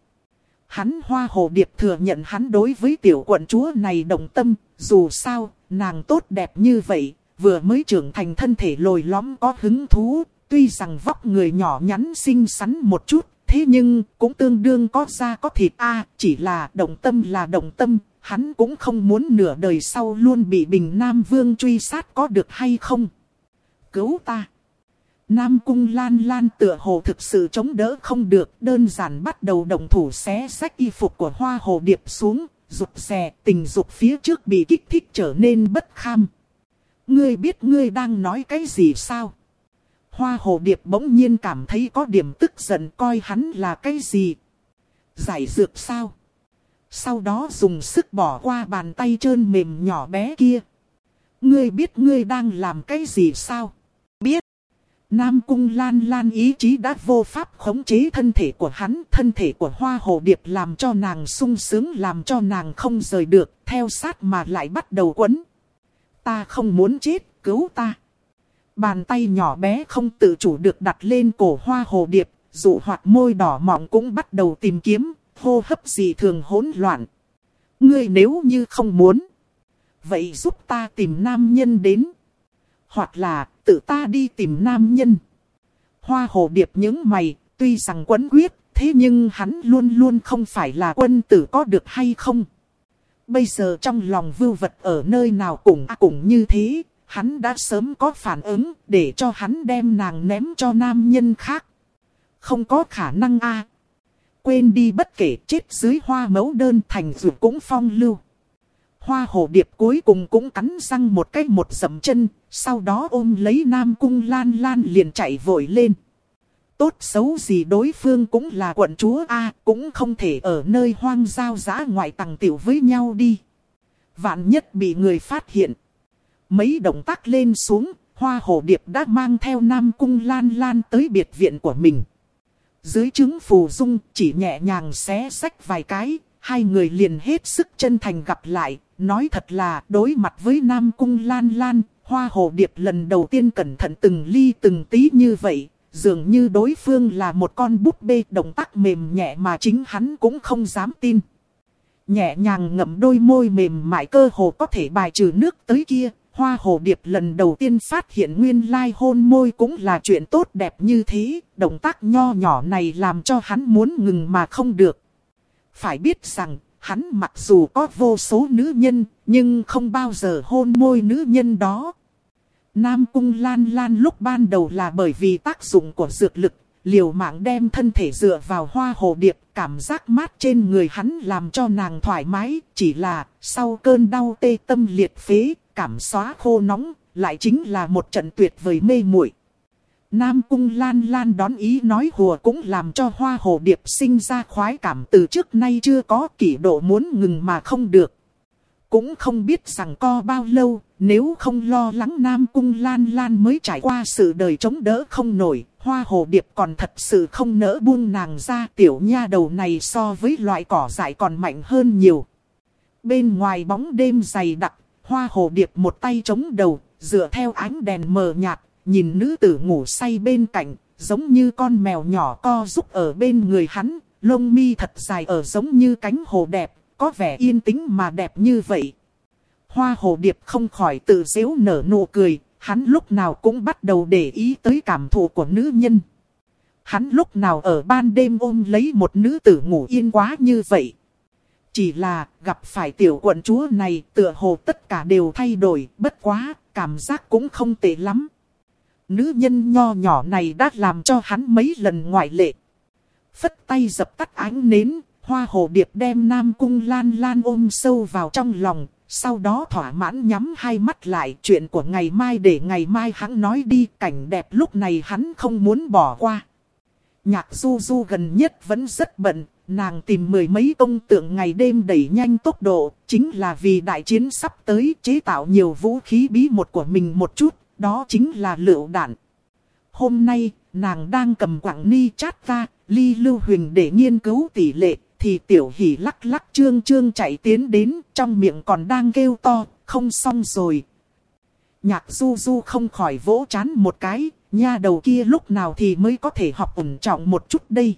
hắn hoa hồ điệp thừa nhận hắn đối với tiểu quận chúa này đồng tâm, dù sao, nàng tốt đẹp như vậy, vừa mới trưởng thành thân thể lồi lõm có hứng thú, tuy rằng vóc người nhỏ nhắn xinh xắn một chút, thế nhưng cũng tương đương có da có thịt a chỉ là động tâm là động tâm, hắn cũng không muốn nửa đời sau luôn bị Bình Nam Vương truy sát có được hay không. Cứu ta! Nam Cung Lan Lan tựa hồ thực sự chống đỡ không được, đơn giản bắt đầu động thủ xé sách y phục của hoa hồ điệp xuống, rụt rè, tình dục phía trước bị kích thích trở nên bất kham. Ngươi biết ngươi đang nói cái gì sao? Hoa hồ điệp bỗng nhiên cảm thấy có điểm tức giận coi hắn là cái gì? Giải dược sao? Sau đó dùng sức bỏ qua bàn tay trơn mềm nhỏ bé kia. Ngươi biết ngươi đang làm cái gì sao? Biết. Nam cung lan lan ý chí đã vô pháp khống chế thân thể của hắn. Thân thể của hoa hồ điệp làm cho nàng sung sướng làm cho nàng không rời được. Theo sát mà lại bắt đầu quấn. Ta không muốn chết, cứu ta. Bàn tay nhỏ bé không tự chủ được đặt lên cổ hoa hồ điệp. Dụ hoạt môi đỏ mọng cũng bắt đầu tìm kiếm. Hô hấp gì thường hỗn loạn. Ngươi nếu như không muốn. Vậy giúp ta tìm nam nhân đến. Hoặc là tự ta đi tìm nam nhân. Hoa hồ điệp những mày, tuy rằng quấn quyết, thế nhưng hắn luôn luôn không phải là quân tử có được hay không. Bây giờ trong lòng vưu vật ở nơi nào cũng à cũng như thế, hắn đã sớm có phản ứng để cho hắn đem nàng ném cho nam nhân khác. Không có khả năng a Quên đi bất kể chết dưới hoa mẫu đơn thành dù cũng phong lưu. Hoa hồ điệp cuối cùng cũng cắn răng một cái một dầm chân, sau đó ôm lấy Nam Cung Lan Lan liền chạy vội lên. Tốt xấu gì đối phương cũng là quận chúa A, cũng không thể ở nơi hoang giao giã ngoại tàng tiểu với nhau đi. Vạn nhất bị người phát hiện. Mấy động tác lên xuống, hoa hồ điệp đã mang theo Nam Cung Lan Lan tới biệt viện của mình. Dưới chứng phù dung chỉ nhẹ nhàng xé sách vài cái, hai người liền hết sức chân thành gặp lại, nói thật là đối mặt với Nam Cung Lan Lan, Hoa Hồ Điệp lần đầu tiên cẩn thận từng ly từng tí như vậy, dường như đối phương là một con búp bê động tác mềm nhẹ mà chính hắn cũng không dám tin. Nhẹ nhàng ngậm đôi môi mềm mại cơ hồ có thể bài trừ nước tới kia, Hoa Hồ Điệp lần đầu tiên phát hiện nguyên lai hôn môi cũng là chuyện tốt đẹp như thế, động tác nho nhỏ này làm cho hắn muốn ngừng mà không được. Phải biết rằng, hắn mặc dù có vô số nữ nhân, nhưng không bao giờ hôn môi nữ nhân đó. Nam Cung Lan Lan lúc ban đầu là bởi vì tác dụng của dược lực, liều mạng đem thân thể dựa vào hoa hồ điệp, cảm giác mát trên người hắn làm cho nàng thoải mái, chỉ là sau cơn đau tê tâm liệt phế, cảm xóa khô nóng, lại chính là một trận tuyệt vời mê muội. Nam Cung Lan Lan đón ý nói hùa cũng làm cho hoa hồ điệp sinh ra khoái cảm từ trước nay chưa có kỷ độ muốn ngừng mà không được. Cũng không biết rằng co bao lâu, nếu không lo lắng Nam Cung Lan Lan mới trải qua sự đời chống đỡ không nổi, hoa hồ điệp còn thật sự không nỡ buông nàng ra tiểu nha đầu này so với loại cỏ dại còn mạnh hơn nhiều. Bên ngoài bóng đêm dày đặc, hoa hồ điệp một tay chống đầu, dựa theo ánh đèn mờ nhạt, nhìn nữ tử ngủ say bên cạnh, giống như con mèo nhỏ co giúp ở bên người hắn, lông mi thật dài ở giống như cánh hồ đẹp, có vẻ yên tĩnh mà đẹp như vậy. Hoa hồ điệp không khỏi tự dễu nở nụ cười, hắn lúc nào cũng bắt đầu để ý tới cảm thụ của nữ nhân. Hắn lúc nào ở ban đêm ôm lấy một nữ tử ngủ yên quá như vậy. Chỉ là gặp phải tiểu quận chúa này tựa hồ tất cả đều thay đổi, bất quá, cảm giác cũng không tệ lắm. Nữ nhân nho nhỏ này đã làm cho hắn mấy lần ngoại lệ. Phất tay dập tắt ánh nến, hoa hồ điệp đem Nam Cung Lan Lan ôm sâu vào trong lòng. Sau đó thỏa mãn nhắm hai mắt lại chuyện của ngày mai để ngày mai hắn nói đi cảnh đẹp lúc này hắn không muốn bỏ qua. Nhạc du du gần nhất vẫn rất bận, nàng tìm mười mấy công tượng ngày đêm đẩy nhanh tốc độ, chính là vì đại chiến sắp tới chế tạo nhiều vũ khí bí một của mình một chút, đó chính là lựu đạn. Hôm nay, nàng đang cầm quảng ni chát ra, ly lưu huỳnh để nghiên cứu tỷ lệ, thì tiểu hỷ lắc lắc trương trương chạy tiến đến, trong miệng còn đang kêu to, không xong rồi. Nhạc du du không khỏi vỗ chán một cái, nha đầu kia lúc nào thì mới có thể học ổn trọng một chút đây.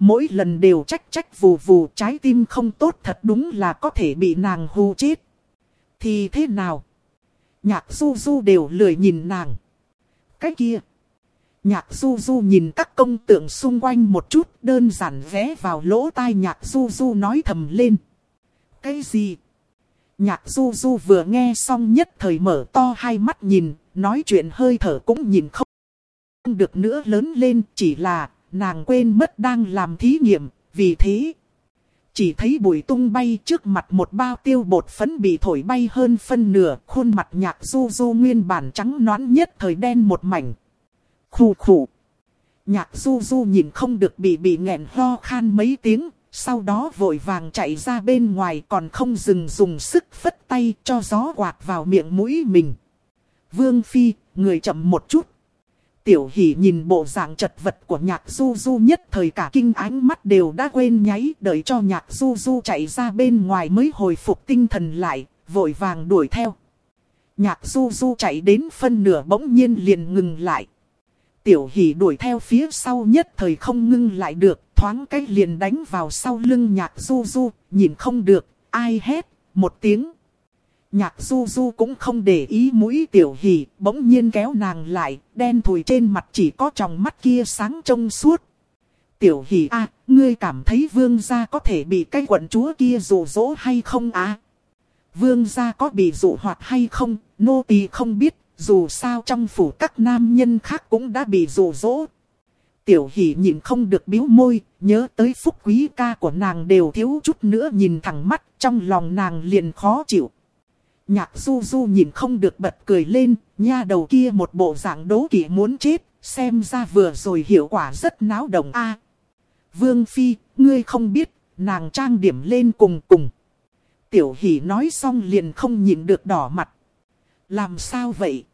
Mỗi lần đều trách trách vù vù trái tim không tốt thật đúng là có thể bị nàng hù chết. Thì thế nào? Nhạc du du đều lười nhìn nàng. Cái kia. Nhạc du du nhìn các công tượng xung quanh một chút đơn giản vé vào lỗ tai nhạc du du nói thầm lên. Cái gì? Nhạc du du vừa nghe xong nhất thời mở to hai mắt nhìn, nói chuyện hơi thở cũng nhìn không được nữa lớn lên, chỉ là nàng quên mất đang làm thí nghiệm, vì thế. Chỉ thấy bụi tung bay trước mặt một bao tiêu bột phấn bị thổi bay hơn phân nửa, khuôn mặt nhạc du du nguyên bản trắng nõn nhất thời đen một mảnh. Khủ khủ. Nhạc du du nhìn không được bị bị nghẹn ho khan mấy tiếng, sau đó vội vàng chạy ra bên ngoài còn không dừng dùng sức phất tay cho gió quạt vào miệng mũi mình. Vương Phi, người chậm một chút. Tiểu hỷ nhìn bộ dạng chật vật của nhạc du du nhất thời cả kinh ánh mắt đều đã quên nháy đợi cho nhạc du du chạy ra bên ngoài mới hồi phục tinh thần lại, vội vàng đuổi theo. Nhạc du du chạy đến phân nửa bỗng nhiên liền ngừng lại. Tiểu hỷ đuổi theo phía sau nhất thời không ngưng lại được, thoáng cách liền đánh vào sau lưng nhạc du du, nhìn không được, ai hét, một tiếng. Nhạc du du cũng không để ý mũi tiểu hỷ, bỗng nhiên kéo nàng lại, đen thùi trên mặt chỉ có tròng mắt kia sáng trông suốt. Tiểu hỷ a ngươi cảm thấy vương gia có thể bị cái quận chúa kia dụ dỗ hay không á? Vương gia có bị dụ hoạt hay không, nô tỳ không biết, dù sao trong phủ các nam nhân khác cũng đã bị dụ dỗ. Tiểu hỷ nhìn không được biếu môi, nhớ tới phúc quý ca của nàng đều thiếu chút nữa nhìn thẳng mắt, trong lòng nàng liền khó chịu. Nhạc du du nhìn không được bật cười lên, nha đầu kia một bộ dạng đố kỵ muốn chết, xem ra vừa rồi hiệu quả rất náo động a. Vương Phi, ngươi không biết, nàng trang điểm lên cùng cùng. Tiểu hỷ nói xong liền không nhìn được đỏ mặt. Làm sao vậy?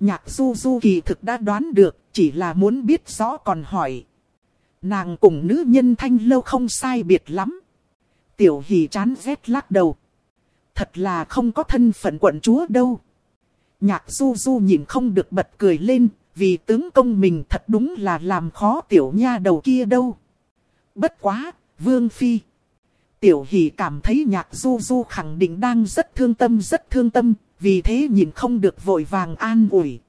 Nhạc du du kỳ thực đã đoán được, chỉ là muốn biết rõ còn hỏi. Nàng cùng nữ nhân thanh lâu không sai biệt lắm. Tiểu hỷ chán rét lắc đầu. Thật là không có thân phận quận chúa đâu. Nhạc du du nhìn không được bật cười lên, vì tướng công mình thật đúng là làm khó tiểu nha đầu kia đâu. Bất quá, vương phi. Tiểu hỷ cảm thấy nhạc du du khẳng định đang rất thương tâm rất thương tâm, vì thế nhìn không được vội vàng an ủi.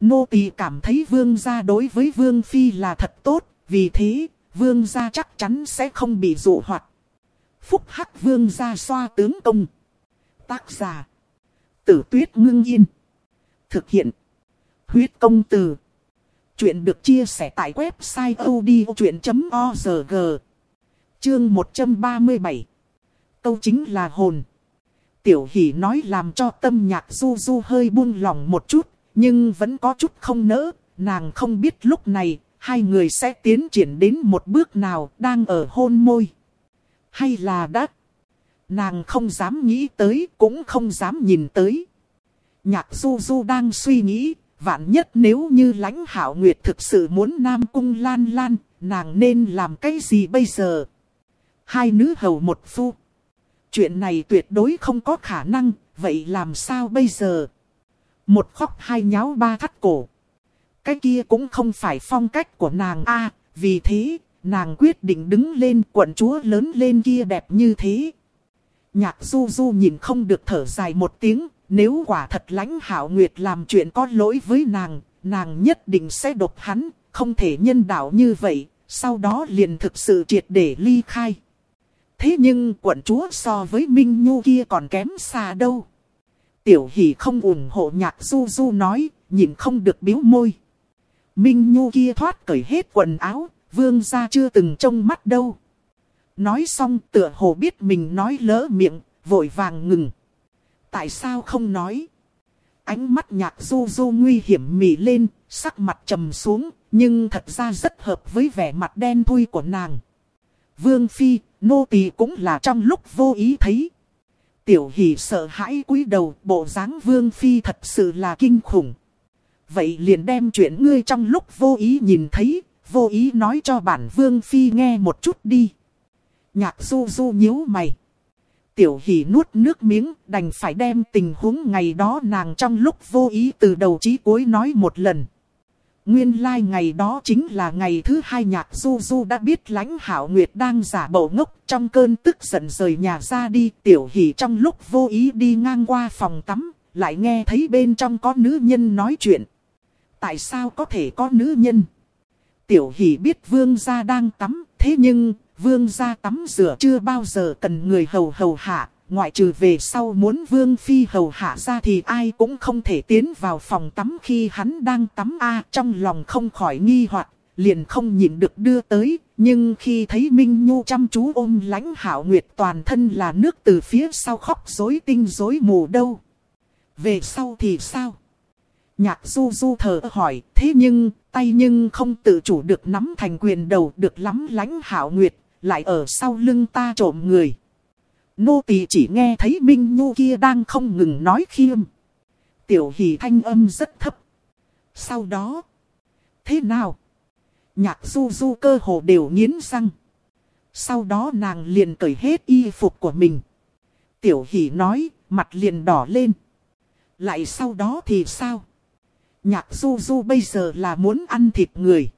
Nô tỳ cảm thấy vương gia đối với vương phi là thật tốt, vì thế, vương gia chắc chắn sẽ không bị dụ hoạt. Phúc hắc vương gia xoa tướng công. Tác giả. Tử tuyết ngưng yên. Thực hiện. Huyết công từ. Chuyện được chia sẻ tại website odchuyện.org. Chương 137. Câu chính là hồn. Tiểu hỷ nói làm cho tâm nhạc du du hơi buông lòng một chút, nhưng vẫn có chút không nỡ. Nàng không biết lúc này, hai người sẽ tiến triển đến một bước nào đang ở hôn môi. Hay là đã Nàng không dám nghĩ tới, cũng không dám nhìn tới. Nhạc du du đang suy nghĩ, vạn nhất nếu như lãnh hảo nguyệt thực sự muốn nam cung lan lan, nàng nên làm cái gì bây giờ? Hai nữ hầu một phu. Chuyện này tuyệt đối không có khả năng, vậy làm sao bây giờ? Một khóc hai nháo ba thắt cổ. Cái kia cũng không phải phong cách của nàng a vì thế, nàng quyết định đứng lên quận chúa lớn lên kia đẹp như thế. Nhạc du du nhìn không được thở dài một tiếng, nếu quả thật lãnh hảo nguyệt làm chuyện có lỗi với nàng, nàng nhất định sẽ đột hắn, không thể nhân đạo như vậy, sau đó liền thực sự triệt để ly khai. Thế nhưng quận chúa so với Minh Nhu kia còn kém xa đâu. Tiểu hỷ không ủng hộ nhạc du du nói, nhìn không được biếu môi. Minh Nhu kia thoát cởi hết quần áo, vương gia chưa từng trông mắt đâu. Nói xong tựa hồ biết mình nói lỡ miệng, vội vàng ngừng. Tại sao không nói? Ánh mắt nhạc du du nguy hiểm mỉ lên, sắc mặt trầm xuống, nhưng thật ra rất hợp với vẻ mặt đen thui của nàng. Vương Phi, nô tỳ cũng là trong lúc vô ý thấy. Tiểu hỷ sợ hãi cúi đầu, bộ dáng Vương Phi thật sự là kinh khủng. Vậy liền đem chuyện ngươi trong lúc vô ý nhìn thấy, vô ý nói cho bản Vương Phi nghe một chút đi. Nhạc du du nhíu mày. Tiểu hỷ nuốt nước miếng đành phải đem tình huống ngày đó nàng trong lúc vô ý từ đầu chí cuối nói một lần. Nguyên lai like ngày đó chính là ngày thứ hai nhạc du du đã biết lãnh hảo nguyệt đang giả bộ ngốc trong cơn tức giận rời nhà ra đi. Tiểu hỷ trong lúc vô ý đi ngang qua phòng tắm, lại nghe thấy bên trong có nữ nhân nói chuyện. Tại sao có thể có nữ nhân? Tiểu hỷ biết vương gia đang tắm, thế nhưng vương ra tắm rửa chưa bao giờ cần người hầu hầu hạ, ngoại trừ về sau muốn vương phi hầu hạ ra thì ai cũng không thể tiến vào phòng tắm khi hắn đang tắm a trong lòng không khỏi nghi hoặc liền không nhịn được đưa tới, nhưng khi thấy Minh Nhu chăm chú ôm lãnh hảo nguyệt toàn thân là nước từ phía sau khóc rối tinh rối mù đâu. Về sau thì sao? Nhạc du du thở hỏi, thế nhưng, tay nhưng không tự chủ được nắm thành quyền đầu được lắm lãnh hảo nguyệt, lại ở sau lưng ta trộm người. Nô tỳ chỉ nghe thấy Minh Nhu kia đang không ngừng nói khiêm. Tiểu hỷ thanh âm rất thấp. Sau đó, thế nào? Nhạc du du cơ hồ đều nghiến răng. Sau đó nàng liền cởi hết y phục của mình. Tiểu hỷ nói, mặt liền đỏ lên. Lại sau đó thì sao? Nhạc du du bây giờ là muốn ăn thịt người.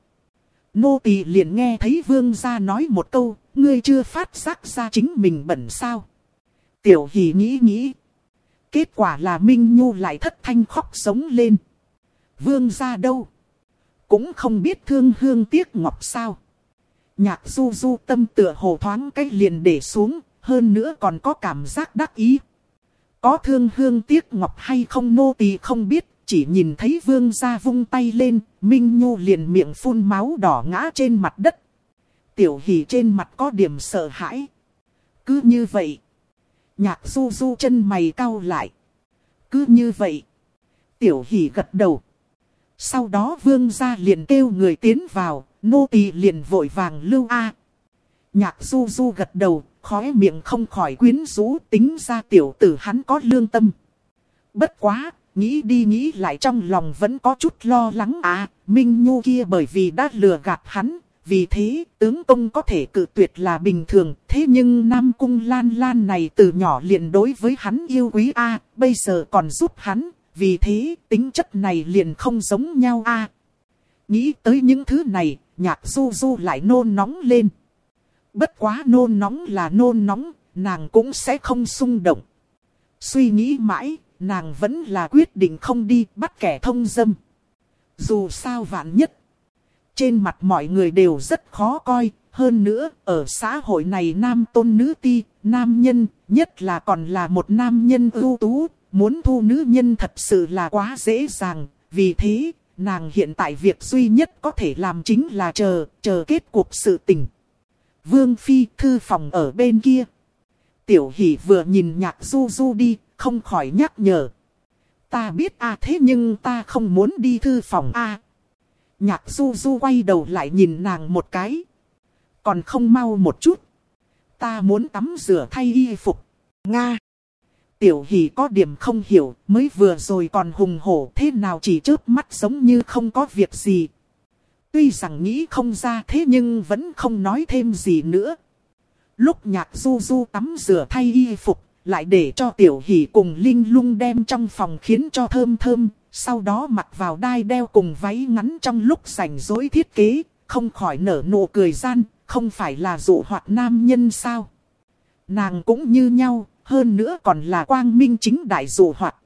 Nô tỳ liền nghe thấy vương gia nói một câu, ngươi chưa phát giác ra chính mình bẩn sao. Tiểu hỷ nghĩ nghĩ. Kết quả là Minh Nhu lại thất thanh khóc sống lên. Vương gia đâu? Cũng không biết thương hương tiếc ngọc sao. Nhạc du du tâm tựa hồ thoáng cách liền để xuống, hơn nữa còn có cảm giác đắc ý. Có thương hương tiếc ngọc hay không nô tỳ không biết, chỉ nhìn thấy vương gia vung tay lên, Minh Nhu liền miệng phun máu đỏ ngã trên mặt đất. Tiểu hỷ trên mặt có điểm sợ hãi. Cứ như vậy. Nhạc du du chân mày cau lại. Cứ như vậy. Tiểu hỷ gật đầu. Sau đó vương gia liền kêu người tiến vào, nô tỳ liền vội vàng lưu A. Nhạc du du gật đầu, khóe miệng không khỏi quyến rũ tính ra tiểu tử hắn có lương tâm. Bất quá, nghĩ đi nghĩ lại trong lòng vẫn có chút lo lắng à, Minh Nhu kia bởi vì đã lừa gạt hắn, vì thế tướng công có thể cự tuyệt là bình thường, thế nhưng Nam Cung Lan Lan này từ nhỏ liền đối với hắn yêu quý a bây giờ còn giúp hắn, vì thế tính chất này liền không giống nhau a Nghĩ tới những thứ này, nhạc du du lại nôn nóng lên. Bất quá nôn nóng là nôn nóng, nàng cũng sẽ không xung động. Suy nghĩ mãi, nàng vẫn là quyết định không đi bắt kẻ thông dâm. Dù sao vạn nhất. Trên mặt mọi người đều rất khó coi, hơn nữa, ở xã hội này nam tôn nữ ti, nam nhân, nhất là còn là một nam nhân ưu tú, muốn thu nữ nhân thật sự là quá dễ dàng, vì thế, nàng hiện tại việc duy nhất có thể làm chính là chờ, chờ kết cuộc sự tình. Vương Phi thư phòng ở bên kia. Tiểu hỷ vừa nhìn nhạc du du đi, không khỏi nhắc nhở. Ta biết a à, thế nhưng ta không muốn đi thư phòng a. Nhạc du du quay đầu lại nhìn nàng một cái. Còn không mau một chút. Ta muốn tắm rửa thay y phục. Nga. Tiểu hỷ có điểm không hiểu, mới vừa rồi còn hùng hổ thế nào chỉ trước mắt giống như không có việc gì. Tuy rằng nghĩ không ra thế nhưng vẫn không nói thêm gì nữa. Lúc nhạc du du tắm rửa thay y phục, lại để cho tiểu hỷ cùng linh lung đem trong phòng khiến cho thơm thơm, sau đó mặc vào đai đeo cùng váy ngắn trong lúc rảnh rỗi thiết kế, không khỏi nở nụ cười gian, không phải là dụ hoạt nam nhân sao. Nàng cũng như nhau, hơn nữa còn là quang minh chính đại dụ hoạt.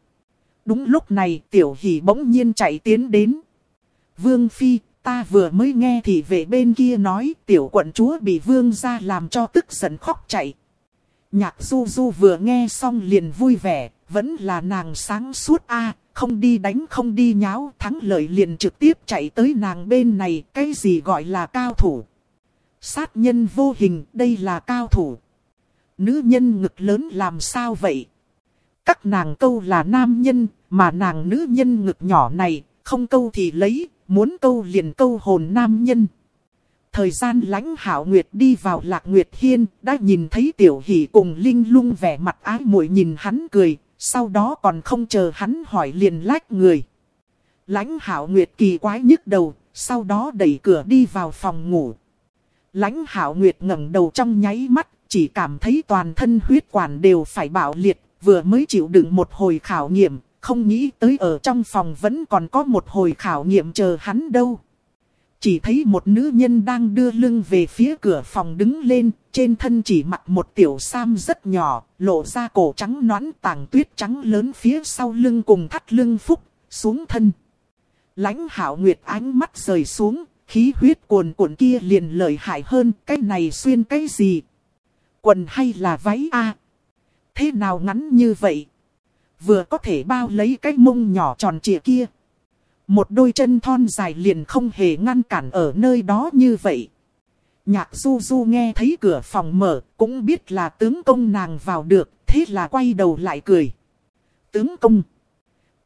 Đúng lúc này tiểu hỷ bỗng nhiên chạy tiến đến. Vương Phi, ta vừa mới nghe thì về bên kia nói tiểu quận chúa bị vương ra làm cho tức giận khóc chạy. Nhạc du du vừa nghe xong liền vui vẻ, vẫn là nàng sáng suốt a không đi đánh không đi nháo, thắng lợi liền trực tiếp chạy tới nàng bên này, cái gì gọi là cao thủ. Sát nhân vô hình, đây là cao thủ. Nữ nhân ngực lớn làm sao vậy? Các nàng câu là nam nhân, mà nàng nữ nhân ngực nhỏ này, không câu thì lấy, muốn câu liền câu hồn nam nhân. Thời gian lãnh hảo nguyệt đi vào lạc nguyệt hiên, đã nhìn thấy tiểu hỷ cùng linh lung vẻ mặt ái muội nhìn hắn cười, sau đó còn không chờ hắn hỏi liền lách người. Lãnh hảo nguyệt kỳ quái nhức đầu, sau đó đẩy cửa đi vào phòng ngủ. Lãnh hảo nguyệt ngẩng đầu trong nháy mắt, chỉ cảm thấy toàn thân huyết quản đều phải bạo liệt, vừa mới chịu đựng một hồi khảo nghiệm, không nghĩ tới ở trong phòng vẫn còn có một hồi khảo nghiệm chờ hắn đâu. Chỉ thấy một nữ nhân đang đưa lưng về phía cửa phòng đứng lên, trên thân chỉ mặc một tiểu sam rất nhỏ, lộ ra cổ trắng nõn tàng tuyết trắng lớn phía sau lưng cùng thắt lưng phúc, xuống thân. lãnh hảo nguyệt ánh mắt rời xuống, khí huyết cuồn cuộn kia liền lợi hại hơn, cái này xuyên cái gì? Quần hay là váy a Thế nào ngắn như vậy? Vừa có thể bao lấy cái mông nhỏ tròn trịa kia. Một đôi chân thon dài liền không hề ngăn cản ở nơi đó như vậy. Nhạc du du nghe thấy cửa phòng mở, cũng biết là tướng công nàng vào được, thế là quay đầu lại cười. Tướng công.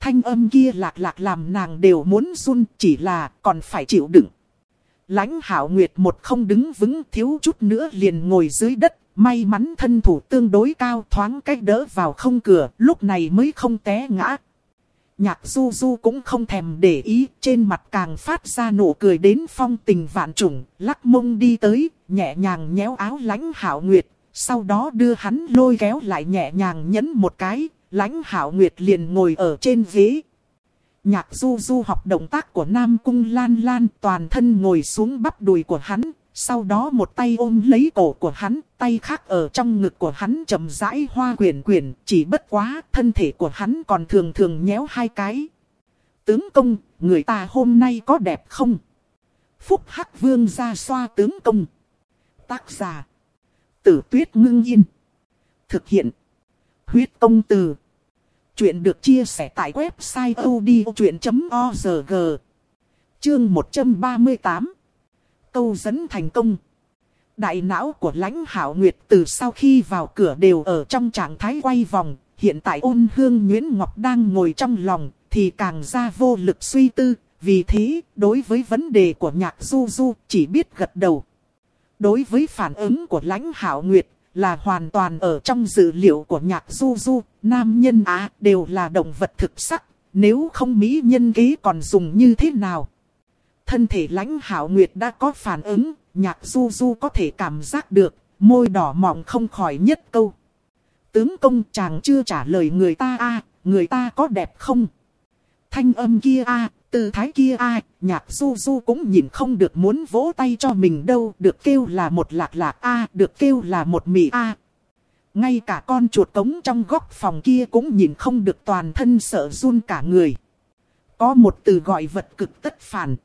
Thanh âm kia lạc lạc làm nàng đều muốn run, chỉ là còn phải chịu đựng. lãnh hảo nguyệt một không đứng vững thiếu chút nữa liền ngồi dưới đất, may mắn thân thủ tương đối cao thoáng cách đỡ vào không cửa, lúc này mới không té ngã. Nhạc du du cũng không thèm để ý, trên mặt càng phát ra nụ cười đến phong tình vạn trùng, lắc mông đi tới, nhẹ nhàng nhéo áo lãnh hảo nguyệt, sau đó đưa hắn lôi kéo lại nhẹ nhàng nhấn một cái, lãnh hảo nguyệt liền ngồi ở trên ghế. Nhạc du du học động tác của Nam Cung Lan Lan toàn thân ngồi xuống bắp đùi của hắn, sau đó một tay ôm lấy cổ của hắn, tay khác ở trong ngực của hắn chậm rãi hoa quyển quyển, chỉ bất quá thân thể của hắn còn thường thường nhéo hai cái. Tướng công, người ta hôm nay có đẹp không? Phúc Hắc Vương ra xoa tướng công. Tác giả. Tử tuyết ngưng yên. Thực hiện. Huyết công từ. Chuyện được chia sẻ tại website odchuyện.org. Chương 138 câu dẫn thành công. Đại não của lãnh hảo nguyệt từ sau khi vào cửa đều ở trong trạng thái quay vòng, hiện tại ôn hương Nguyễn Ngọc đang ngồi trong lòng, thì càng ra vô lực suy tư, vì thế, đối với vấn đề của nhạc du du, chỉ biết gật đầu. Đối với phản ứng của lãnh hảo nguyệt, là hoàn toàn ở trong dữ liệu của nhạc du du, nam nhân á đều là động vật thực sắc, nếu không mỹ nhân kế còn dùng như thế nào? Thân thể lãnh hảo nguyệt đã có phản ứng, nhạc du du có thể cảm giác được, môi đỏ mọng không khỏi nhất câu. Tướng công chàng chưa trả lời người ta a người ta có đẹp không? Thanh âm kia a tư thái kia a nhạc du du cũng nhìn không được muốn vỗ tay cho mình đâu, được kêu là một lạc lạc a được kêu là một mì a Ngay cả con chuột cống trong góc phòng kia cũng nhìn không được toàn thân sợ run cả người. Có một từ gọi vật cực tất phản.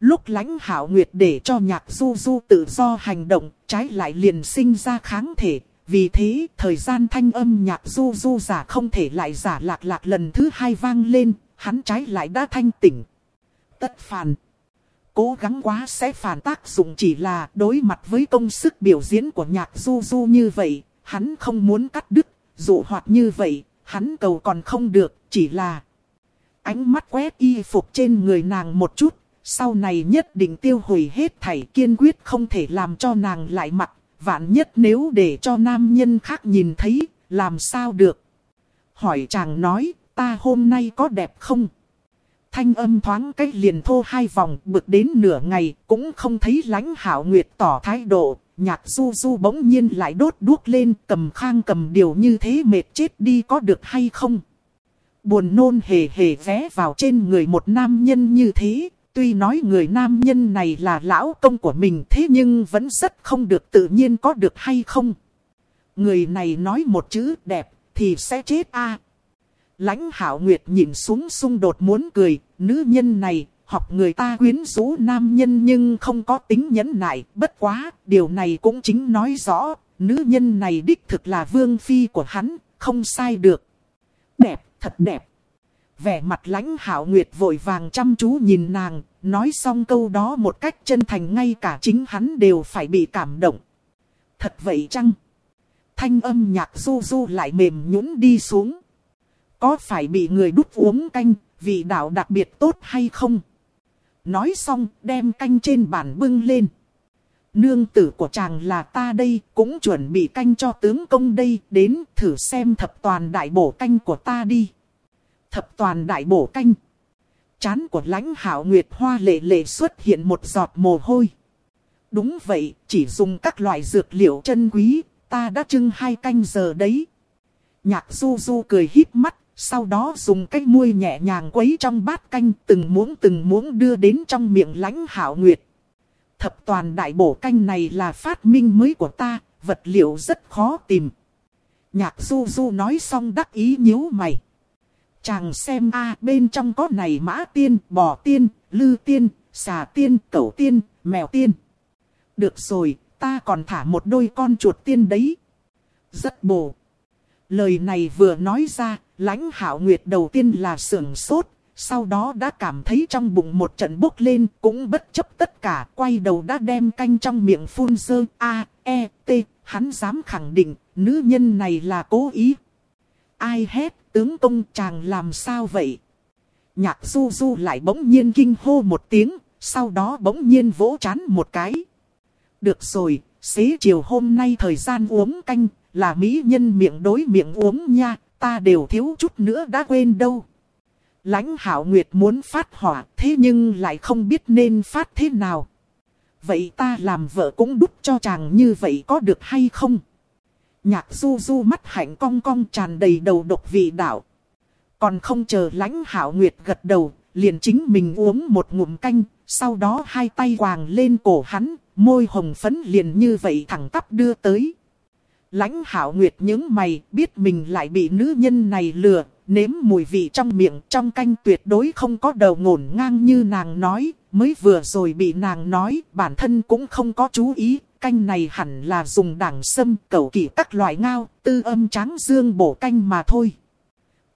Lúc lãnh hảo nguyệt để cho nhạc du du tự do hành động, trái lại liền sinh ra kháng thể. Vì thế, thời gian thanh âm nhạc du du giả không thể lại giả lạc lạc lần thứ hai vang lên, hắn trái lại đã thanh tỉnh. Tất phản. Cố gắng quá sẽ phản tác dụng chỉ là đối mặt với công sức biểu diễn của nhạc du du như vậy, hắn không muốn cắt đứt, dụ hoạt như vậy, hắn cầu còn không được, chỉ là... Ánh mắt quét y phục trên người nàng một chút, sau này nhất định tiêu hủy hết thảy kiên quyết không thể làm cho nàng lại mặt, vạn nhất nếu để cho nam nhân khác nhìn thấy, làm sao được. Hỏi chàng nói, ta hôm nay có đẹp không? Thanh âm thoáng cách liền thô hai vòng bực đến nửa ngày cũng không thấy lãnh hảo nguyệt tỏ thái độ. Nhạc du du bỗng nhiên lại đốt đuốc lên cầm khang cầm điều như thế mệt chết đi có được hay không? Buồn nôn hề hề vé vào trên người một nam nhân như thế, Tuy nói người nam nhân này là lão công của mình thế nhưng vẫn rất không được tự nhiên có được hay không. Người này nói một chữ đẹp thì sẽ chết a. Lãnh hảo nguyệt nhìn xuống xung đột muốn cười, nữ nhân này học người ta quyến rũ nam nhân nhưng không có tính nhẫn nại, bất quá, điều này cũng chính nói rõ, nữ nhân này đích thực là vương phi của hắn, không sai được. Đẹp, thật đẹp. Vẻ mặt lãnh hảo nguyệt vội vàng chăm chú nhìn nàng, nói xong câu đó một cách chân thành ngay cả chính hắn đều phải bị cảm động. Thật vậy chăng? Thanh âm nhạc du du lại mềm nhũn đi xuống. Có phải bị người đút uống canh, vị đạo đặc biệt tốt hay không? Nói xong đem canh trên bàn bưng lên. Nương tử của chàng là ta đây, cũng chuẩn bị canh cho tướng công đây, đến thử xem thập toàn đại bổ canh của ta đi thập toàn đại bổ canh. Chán của lãnh hảo nguyệt hoa lệ lệ xuất hiện một giọt mồ hôi. Đúng vậy, chỉ dùng các loại dược liệu chân quý, ta đã trưng hai canh giờ đấy. Nhạc du du cười híp mắt, sau đó dùng cái muôi nhẹ nhàng quấy trong bát canh từng muỗng từng muỗng đưa đến trong miệng lãnh hảo nguyệt. Thập toàn đại bổ canh này là phát minh mới của ta, vật liệu rất khó tìm. Nhạc du du nói xong đắc ý nhíu mày. Chàng xem a bên trong có này mã tiên, bò tiên, lư tiên, xà tiên, cẩu tiên, mèo tiên. Được rồi, ta còn thả một đôi con chuột tiên đấy. Rất bổ. Lời này vừa nói ra, lãnh hảo nguyệt đầu tiên là sưởng sốt, sau đó đã cảm thấy trong bụng một trận bốc lên, cũng bất chấp tất cả, quay đầu đã đem canh trong miệng phun dơ, a, e, t, hắn dám khẳng định, nữ nhân này là cố ý. Ai hét, tướng công chàng làm sao vậy? Nhạc du du lại bỗng nhiên kinh hô một tiếng, sau đó bỗng nhiên vỗ chán một cái. Được rồi, xế chiều hôm nay thời gian uống canh, là mỹ nhân miệng đối miệng uống nha, ta đều thiếu chút nữa đã quên đâu. Lãnh hảo nguyệt muốn phát hỏa, thế nhưng lại không biết nên phát thế nào. Vậy ta làm vợ cũng đúc cho chàng như vậy có được hay không? Nhạc du du mắt hạnh cong cong tràn đầy đầu độc vị đạo. Còn không chờ lãnh hảo nguyệt gật đầu, liền chính mình uống một ngụm canh, sau đó hai tay quàng lên cổ hắn, môi hồng phấn liền như vậy thẳng tắp đưa tới. Lãnh hảo nguyệt những mày biết mình lại bị nữ nhân này lừa, nếm mùi vị trong miệng trong canh tuyệt đối không có đầu ngổn ngang như nàng nói, mới vừa rồi bị nàng nói, bản thân cũng không có chú ý, canh này hẳn là dùng đảng sâm, cầu kỳ các loại ngao, tư âm tráng dương bổ canh mà thôi.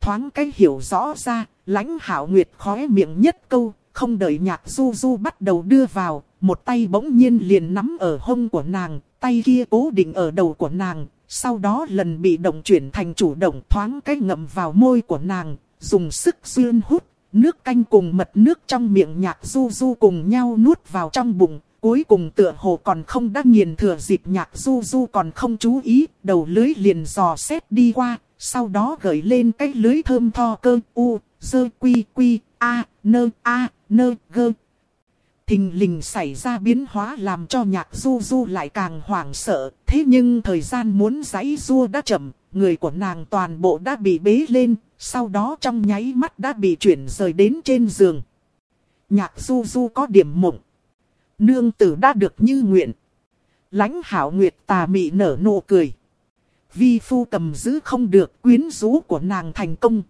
Thoáng cái hiểu rõ ra, lãnh hảo nguyệt khóe miệng nhất câu, không đợi nhạc du du bắt đầu đưa vào, một tay bỗng nhiên liền nắm ở hông của nàng, tay kia cố định ở đầu của nàng, sau đó lần bị động chuyển thành chủ động thoáng cái ngậm vào môi của nàng, dùng sức xuyên hút, nước canh cùng mật nước trong miệng nhạc du du cùng nhau nuốt vào trong bụng. Cuối cùng tựa hồ còn không đã nghiền thừa dịp nhạc du du còn không chú ý, đầu lưới liền dò xét đi qua, sau đó gửi lên cái lưới thơm tho cơ u, dơ quy quy, a, nơ, a, nơ, gơ. Thình lình xảy ra biến hóa làm cho nhạc du du lại càng hoảng sợ, thế nhưng thời gian muốn giãy du đã chậm, người của nàng toàn bộ đã bị bế lên, sau đó trong nháy mắt đã bị chuyển rời đến trên giường. Nhạc du du có điểm mộng. Nương tử đã được như nguyện. lãnh hảo nguyệt tà mị nở nụ cười. Vi phu cầm giữ không được quyến rũ của nàng thành công.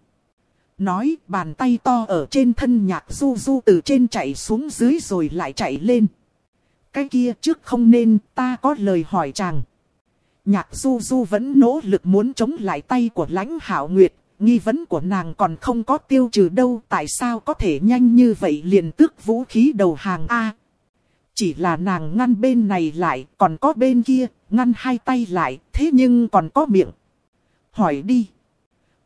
Nói bàn tay to ở trên thân nhạc du du từ trên chạy xuống dưới rồi lại chạy lên. Cái kia trước không nên ta có lời hỏi chàng. Nhạc du du vẫn nỗ lực muốn chống lại tay của lãnh hảo nguyệt. Nghi vấn của nàng còn không có tiêu trừ đâu. Tại sao có thể nhanh như vậy liền tước vũ khí đầu hàng A chỉ là nàng ngăn bên này lại, còn có bên kia, ngăn hai tay lại, thế nhưng còn có miệng. Hỏi đi.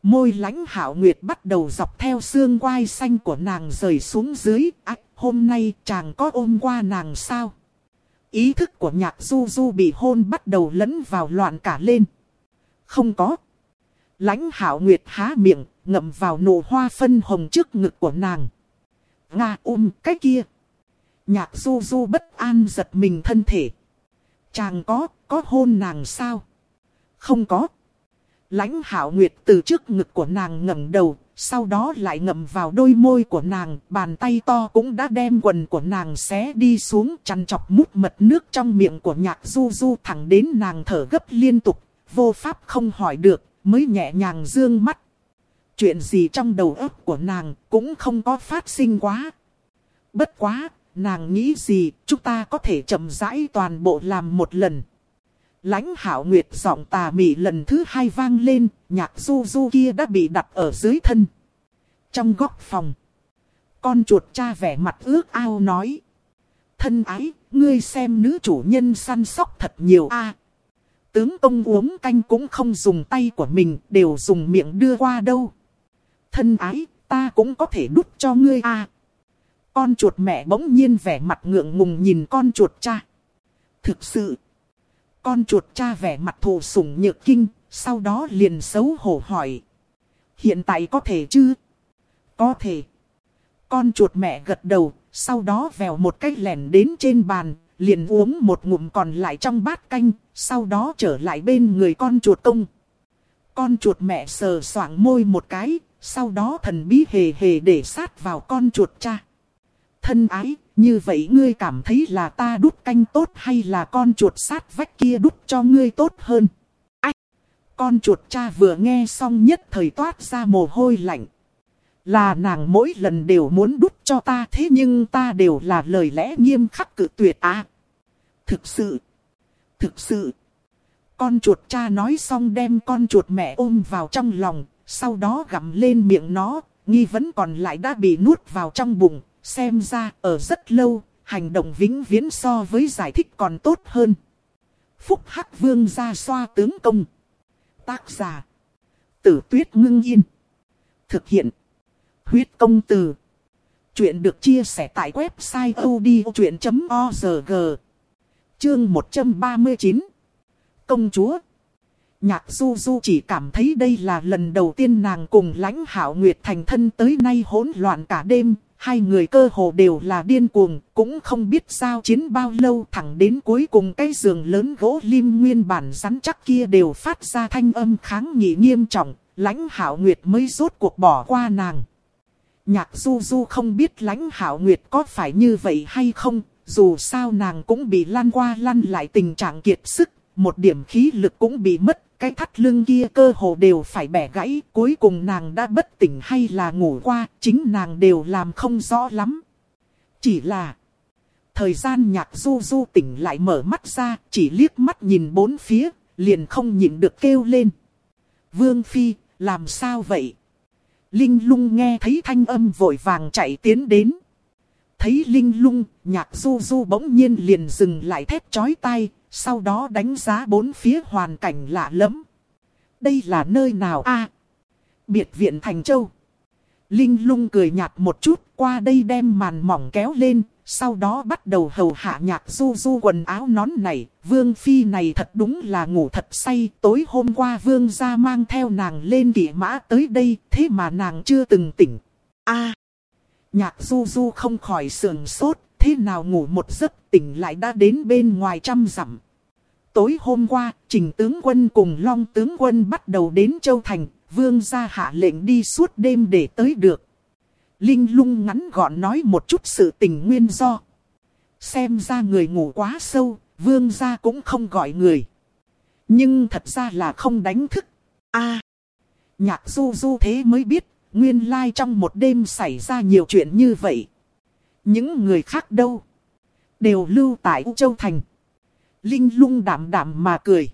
Môi lãnh hảo nguyệt bắt đầu dọc theo xương quai xanh của nàng rời xuống dưới. À, hôm nay chàng có ôm qua nàng sao? Ý thức của nhạc du du bị hôn bắt đầu lẫn vào loạn cả lên. Không có. Lãnh hảo nguyệt há miệng, ngậm vào nụ hoa phân hồng trước ngực của nàng. Nga ôm cái kia. Nhạc du du bất an giật mình thân thể. Chàng có, có hôn nàng sao? Không có. Lãnh hảo nguyệt từ trước ngực của nàng ngẩng đầu, sau đó lại ngậm vào đôi môi của nàng, bàn tay to cũng đã đem quần của nàng xé đi xuống chăn chọc mút mật nước trong miệng của nhạc du du thẳng đến nàng thở gấp liên tục, vô pháp không hỏi được, mới nhẹ nhàng dương mắt. Chuyện gì trong đầu óc của nàng cũng không có phát sinh quá. Bất quá, nàng nghĩ gì, chúng ta có thể chậm rãi toàn bộ làm một lần lãnh hảo nguyệt giọng tà mị lần thứ hai vang lên, nhạc du du kia đã bị đặt ở dưới thân. Trong góc phòng, con chuột cha vẻ mặt ước ao nói. Thân ái, ngươi xem nữ chủ nhân săn sóc thật nhiều a. tướng ông uống canh cũng không dùng tay của mình, đều dùng miệng đưa qua đâu. Thân ái, ta cũng có thể đút cho ngươi a. Con chuột mẹ bỗng nhiên vẻ mặt ngượng ngùng nhìn con chuột cha. Thực sự con chuột cha vẻ mặt thù sủng nhược kinh, sau đó liền xấu hổ hỏi. Hiện tại có thể chứ? Có thể. Con chuột mẹ gật đầu, sau đó vèo một cái lèn đến trên bàn, liền uống một ngụm còn lại trong bát canh, sau đó trở lại bên người con chuột công. Con chuột mẹ sờ soạng môi một cái, Sau đó thần bí hề hề để sát vào con chuột cha. Thân ái, như vậy ngươi cảm thấy là ta đút canh tốt hay là con chuột sát vách kia đút cho ngươi tốt hơn? Ách! Con chuột cha vừa nghe xong nhất thời toát ra mồ hôi lạnh. Là nàng mỗi lần đều muốn đút cho ta thế nhưng ta đều là lời lẽ nghiêm khắc cự tuyệt à. Thực sự, thực sự. Con chuột cha nói xong đem con chuột mẹ ôm vào trong lòng, sau đó gặm lên miệng nó, nghi vấn còn lại đã bị nuốt vào trong bụng, xem ra ở rất lâu, hành động vĩnh viễn so với giải thích còn tốt hơn. Phúc Hắc Vương ra xoa tướng công. Tác giả. Tử tuyết ngưng yên. Thực hiện. Huyết công từ. Chuyện được chia sẻ tại website odchuyện.org. Chương 139. Công chúa. Nhạc du du chỉ cảm thấy đây là lần đầu tiên nàng cùng lãnh hảo nguyệt thành thân tới nay hỗn loạn cả đêm. Hai người cơ hồ đều là điên cuồng, cũng không biết sao chiến bao lâu thẳng đến cuối cùng cái giường lớn gỗ lim nguyên bản rắn chắc kia đều phát ra thanh âm kháng nghị nghiêm trọng, lãnh hảo nguyệt mới rốt cuộc bỏ qua nàng. Nhạc du du không biết lãnh hảo nguyệt có phải như vậy hay không, dù sao nàng cũng bị lan qua lăn lại tình trạng kiệt sức, một điểm khí lực cũng bị mất, cái thắt lưng kia cơ hồ đều phải bẻ gãy, cuối cùng nàng đã bất tỉnh hay là ngủ qua, chính nàng đều làm không rõ lắm. Chỉ là, thời gian nhạc du du tỉnh lại mở mắt ra, chỉ liếc mắt nhìn bốn phía, liền không nhịn được kêu lên. Vương Phi, làm sao vậy? Linh lung nghe thấy thanh âm vội vàng chạy tiến đến. Thấy Linh lung, nhạc du du bỗng nhiên liền dừng lại thét chói tai, sau đó đánh giá bốn phía hoàn cảnh lạ lẫm. Đây là nơi nào a? biệt viện Thành Châu. Linh lung cười nhạt một chút, qua đây đem màn mỏng kéo lên, sau đó bắt đầu hầu hạ nhạc du du quần áo nón này. Vương Phi này thật đúng là ngủ thật say, tối hôm qua Vương ra mang theo nàng lên kỷ mã tới đây, thế mà nàng chưa từng tỉnh. a Nhạc du du không khỏi sườn sốt, thế nào ngủ một giấc tỉnh lại đã đến bên ngoài trăm dặm. Tối hôm qua, trình tướng quân cùng long tướng quân bắt đầu đến Châu Thành, vương ra hạ lệnh đi suốt đêm để tới được. Linh lung ngắn gọn nói một chút sự tình nguyên do. Xem ra người ngủ quá sâu, vương ra cũng không gọi người. Nhưng thật ra là không đánh thức. a nhạc du du thế mới biết, nguyên lai trong một đêm xảy ra nhiều chuyện như vậy. Những người khác đâu? Đều lưu tại U Châu Thành. Linh lung đảm đảm mà cười.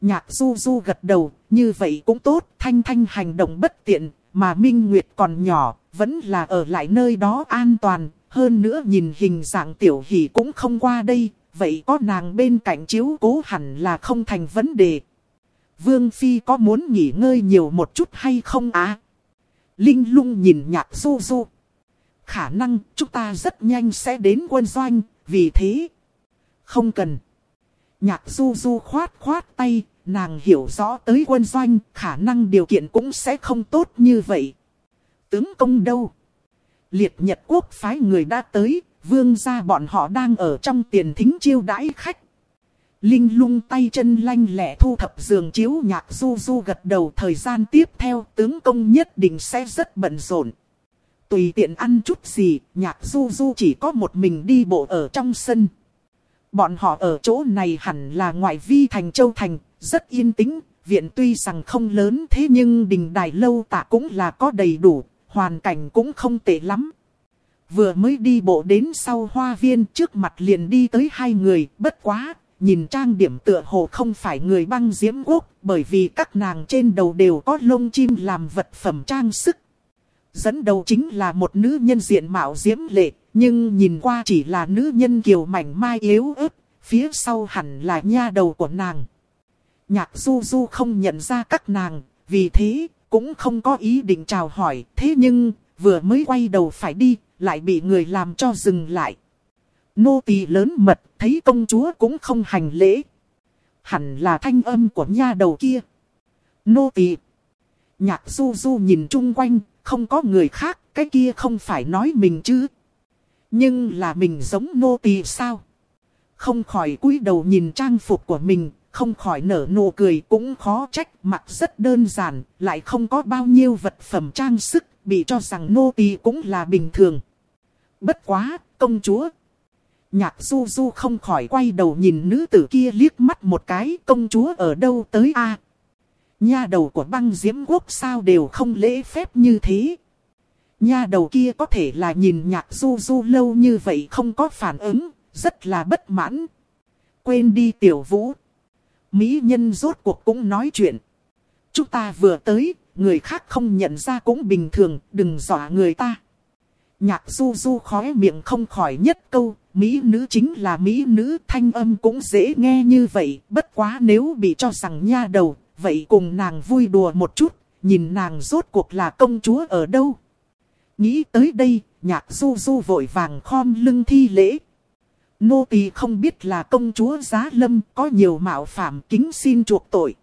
Nhạc du du gật đầu, như vậy cũng tốt, thanh thanh hành động bất tiện, mà Minh Nguyệt còn nhỏ, vẫn là ở lại nơi đó an toàn, hơn nữa nhìn hình dạng tiểu hỷ cũng không qua đây, vậy có nàng bên cạnh chiếu cố hẳn là không thành vấn đề. Vương Phi có muốn nghỉ ngơi nhiều một chút hay không á? Linh lung nhìn nhạc du du. Khả năng chúng ta rất nhanh sẽ đến quân doanh, vì thế. Không cần. Nhạc du du khoát khoát tay, nàng hiểu rõ tới quân doanh, khả năng điều kiện cũng sẽ không tốt như vậy. Tướng công đâu? Liệt Nhật Quốc phái người đã tới, vương gia bọn họ đang ở trong tiền thính chiêu đãi khách. Linh lung tay chân lanh lẹ thu thập giường chiếu nhạc du du gật đầu thời gian tiếp theo tướng công nhất định sẽ rất bận rộn. Tùy tiện ăn chút gì, nhạc du du chỉ có một mình đi bộ ở trong sân. Bọn họ ở chỗ này hẳn là ngoại vi thành châu thành, rất yên tĩnh, viện tuy rằng không lớn thế nhưng đình đài lâu tạ cũng là có đầy đủ, hoàn cảnh cũng không tệ lắm. Vừa mới đi bộ đến sau hoa viên trước mặt liền đi tới hai người, bất quá, nhìn trang điểm tựa hồ không phải người băng diễm quốc, bởi vì các nàng trên đầu đều có lông chim làm vật phẩm trang sức. Dẫn đầu chính là một nữ nhân diện mạo diễm lệ, nhưng nhìn qua chỉ là nữ nhân kiều mảnh mai yếu ớt, phía sau hẳn là nha đầu của nàng. Nhạc du du không nhận ra các nàng, vì thế cũng không có ý định chào hỏi, thế nhưng vừa mới quay đầu phải đi, lại bị người làm cho dừng lại. Nô tỳ lớn mật, thấy công chúa cũng không hành lễ. Hẳn là thanh âm của nha đầu kia. Nô tỳ. Nhạc du du nhìn chung quanh, không có người khác, cái kia không phải nói mình chứ. Nhưng là mình giống nô tỳ sao? Không khỏi cúi đầu nhìn trang phục của mình, không khỏi nở nụ cười cũng khó trách mặc rất đơn giản, lại không có bao nhiêu vật phẩm trang sức, bị cho rằng nô tỳ cũng là bình thường. Bất quá, công chúa. Nhạc du du không khỏi quay đầu nhìn nữ tử kia liếc mắt một cái công chúa ở đâu tới a Nha đầu của băng diễm quốc sao đều không lễ phép như thế. Nha đầu kia có thể là nhìn nhạc du du lâu như vậy không có phản ứng, rất là bất mãn. Quên đi tiểu vũ. Mỹ nhân rốt cuộc cũng nói chuyện. Chúng ta vừa tới, người khác không nhận ra cũng bình thường, đừng dọa người ta. Nhạc du du khóe miệng không khỏi nhất câu, Mỹ nữ chính là Mỹ nữ thanh âm cũng dễ nghe như vậy, bất quá nếu bị cho rằng nha đầu, vậy cùng nàng vui đùa một chút, nhìn nàng rốt cuộc là công chúa ở đâu. Nghĩ tới đây, nhạc du du vội vàng khom lưng thi lễ. Nô tỳ không biết là công chúa giá lâm có nhiều mạo phạm kính xin chuộc tội.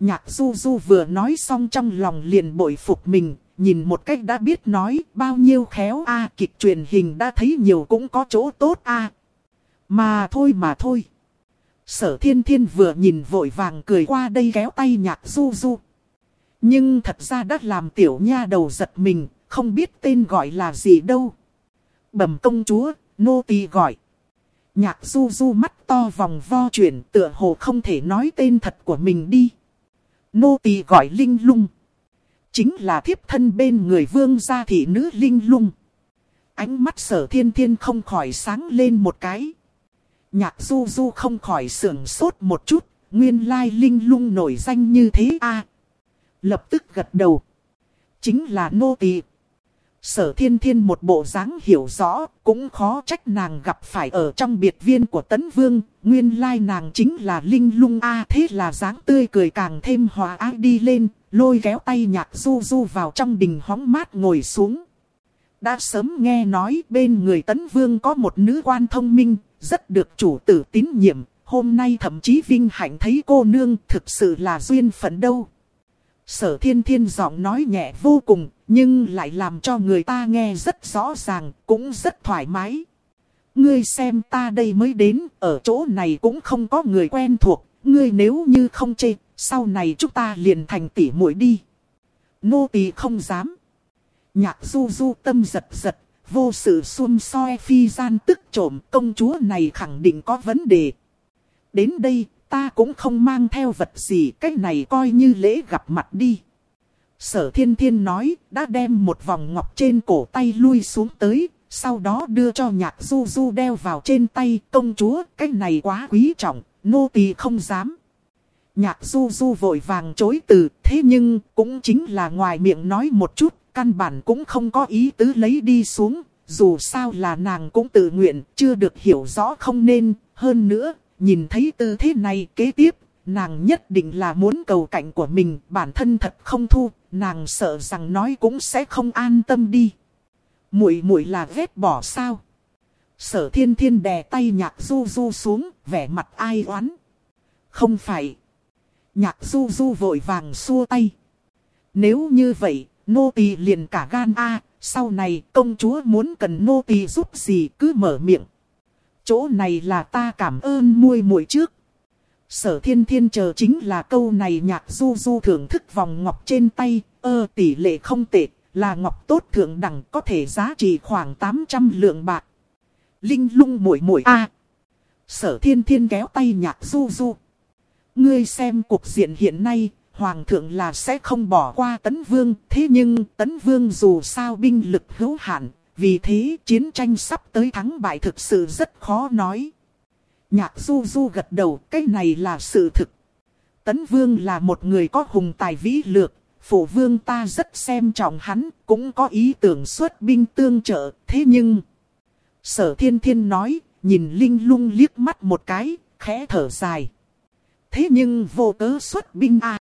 Nhạc du du vừa nói xong trong lòng liền bội phục mình, nhìn một cách đã biết nói bao nhiêu khéo a kịch truyền hình đã thấy nhiều cũng có chỗ tốt a Mà thôi mà thôi. Sở thiên thiên vừa nhìn vội vàng cười qua đây kéo tay nhạc du du. Nhưng thật ra đã làm tiểu nha đầu giật mình, không biết tên gọi là gì đâu. Bẩm công chúa, nô tỳ gọi. Nhạc du du mắt to vòng vo chuyển tựa hồ không thể nói tên thật của mình đi. Nô tỳ gọi Linh Lung. Chính là thiếp thân bên người vương gia thị nữ Linh Lung. Ánh mắt sở thiên thiên không khỏi sáng lên một cái. Nhạc du du không khỏi sưởng sốt một chút. Nguyên lai Linh Lung nổi danh như thế a Lập tức gật đầu. Chính là nô tỳ Sở thiên thiên một bộ dáng hiểu rõ, cũng khó trách nàng gặp phải ở trong biệt viên của tấn vương, nguyên lai nàng chính là linh lung A thế là dáng tươi cười càng thêm hòa ái đi lên, lôi kéo tay nhạc du du vào trong đình hóng mát ngồi xuống. Đã sớm nghe nói bên người tấn vương có một nữ quan thông minh, rất được chủ tử tín nhiệm, hôm nay thậm chí vinh hạnh thấy cô nương thực sự là duyên phận đâu. Sở thiên thiên giọng nói nhẹ vô cùng, nhưng lại làm cho người ta nghe rất rõ ràng, cũng rất thoải mái. Ngươi xem ta đây mới đến, ở chỗ này cũng không có người quen thuộc, ngươi nếu như không chê, sau này chúng ta liền thành tỉ muội đi. Nô tỳ không dám. Nhạc du du tâm giật giật, vô sự xuân soi phi gian tức trộm công chúa này khẳng định có vấn đề. Đến đây, ta cũng không mang theo vật gì, cái này coi như lễ gặp mặt đi. Sở thiên thiên nói, đã đem một vòng ngọc trên cổ tay lui xuống tới, sau đó đưa cho nhạc du du đeo vào trên tay công chúa, cái này quá quý trọng, nô tỳ không dám. Nhạc du du vội vàng chối từ, thế nhưng cũng chính là ngoài miệng nói một chút, căn bản cũng không có ý tứ lấy đi xuống, dù sao là nàng cũng tự nguyện, chưa được hiểu rõ không nên, hơn nữa, nhìn thấy tư thế này kế tiếp, nàng nhất định là muốn cầu cạnh của mình, bản thân thật không thu, nàng sợ rằng nói cũng sẽ không an tâm đi. Muội muội là ghét bỏ sao? Sở thiên thiên đè tay nhạc du du xuống, vẻ mặt ai oán. Không phải. Nhạc du du vội vàng xua tay. Nếu như vậy, nô tỳ liền cả gan a sau này công chúa muốn cần nô tỳ giúp gì cứ mở miệng. Chỗ này là ta cảm ơn muôi muội trước. Sở thiên thiên chờ chính là câu này nhạc du du thưởng thức vòng ngọc trên tay, ơ tỷ lệ không tệ, là ngọc tốt thượng đẳng có thể giá trị khoảng 800 lượng bạc. Linh lung muội muội a Sở thiên thiên kéo tay nhạc du du. Ngươi xem cuộc diện hiện nay, hoàng thượng là sẽ không bỏ qua tấn vương, thế nhưng tấn vương dù sao binh lực hữu hạn, vì thế chiến tranh sắp tới thắng bại thực sự rất khó nói. Nhạc du du gật đầu, cái này là sự thực. Tấn Vương là một người có hùng tài vĩ lược, phụ vương ta rất xem trọng hắn, cũng có ý tưởng xuất binh tương trợ, thế nhưng... Sở thiên thiên nói, nhìn Linh lung liếc mắt một cái, khẽ thở dài. Thế nhưng vô cớ xuất binh a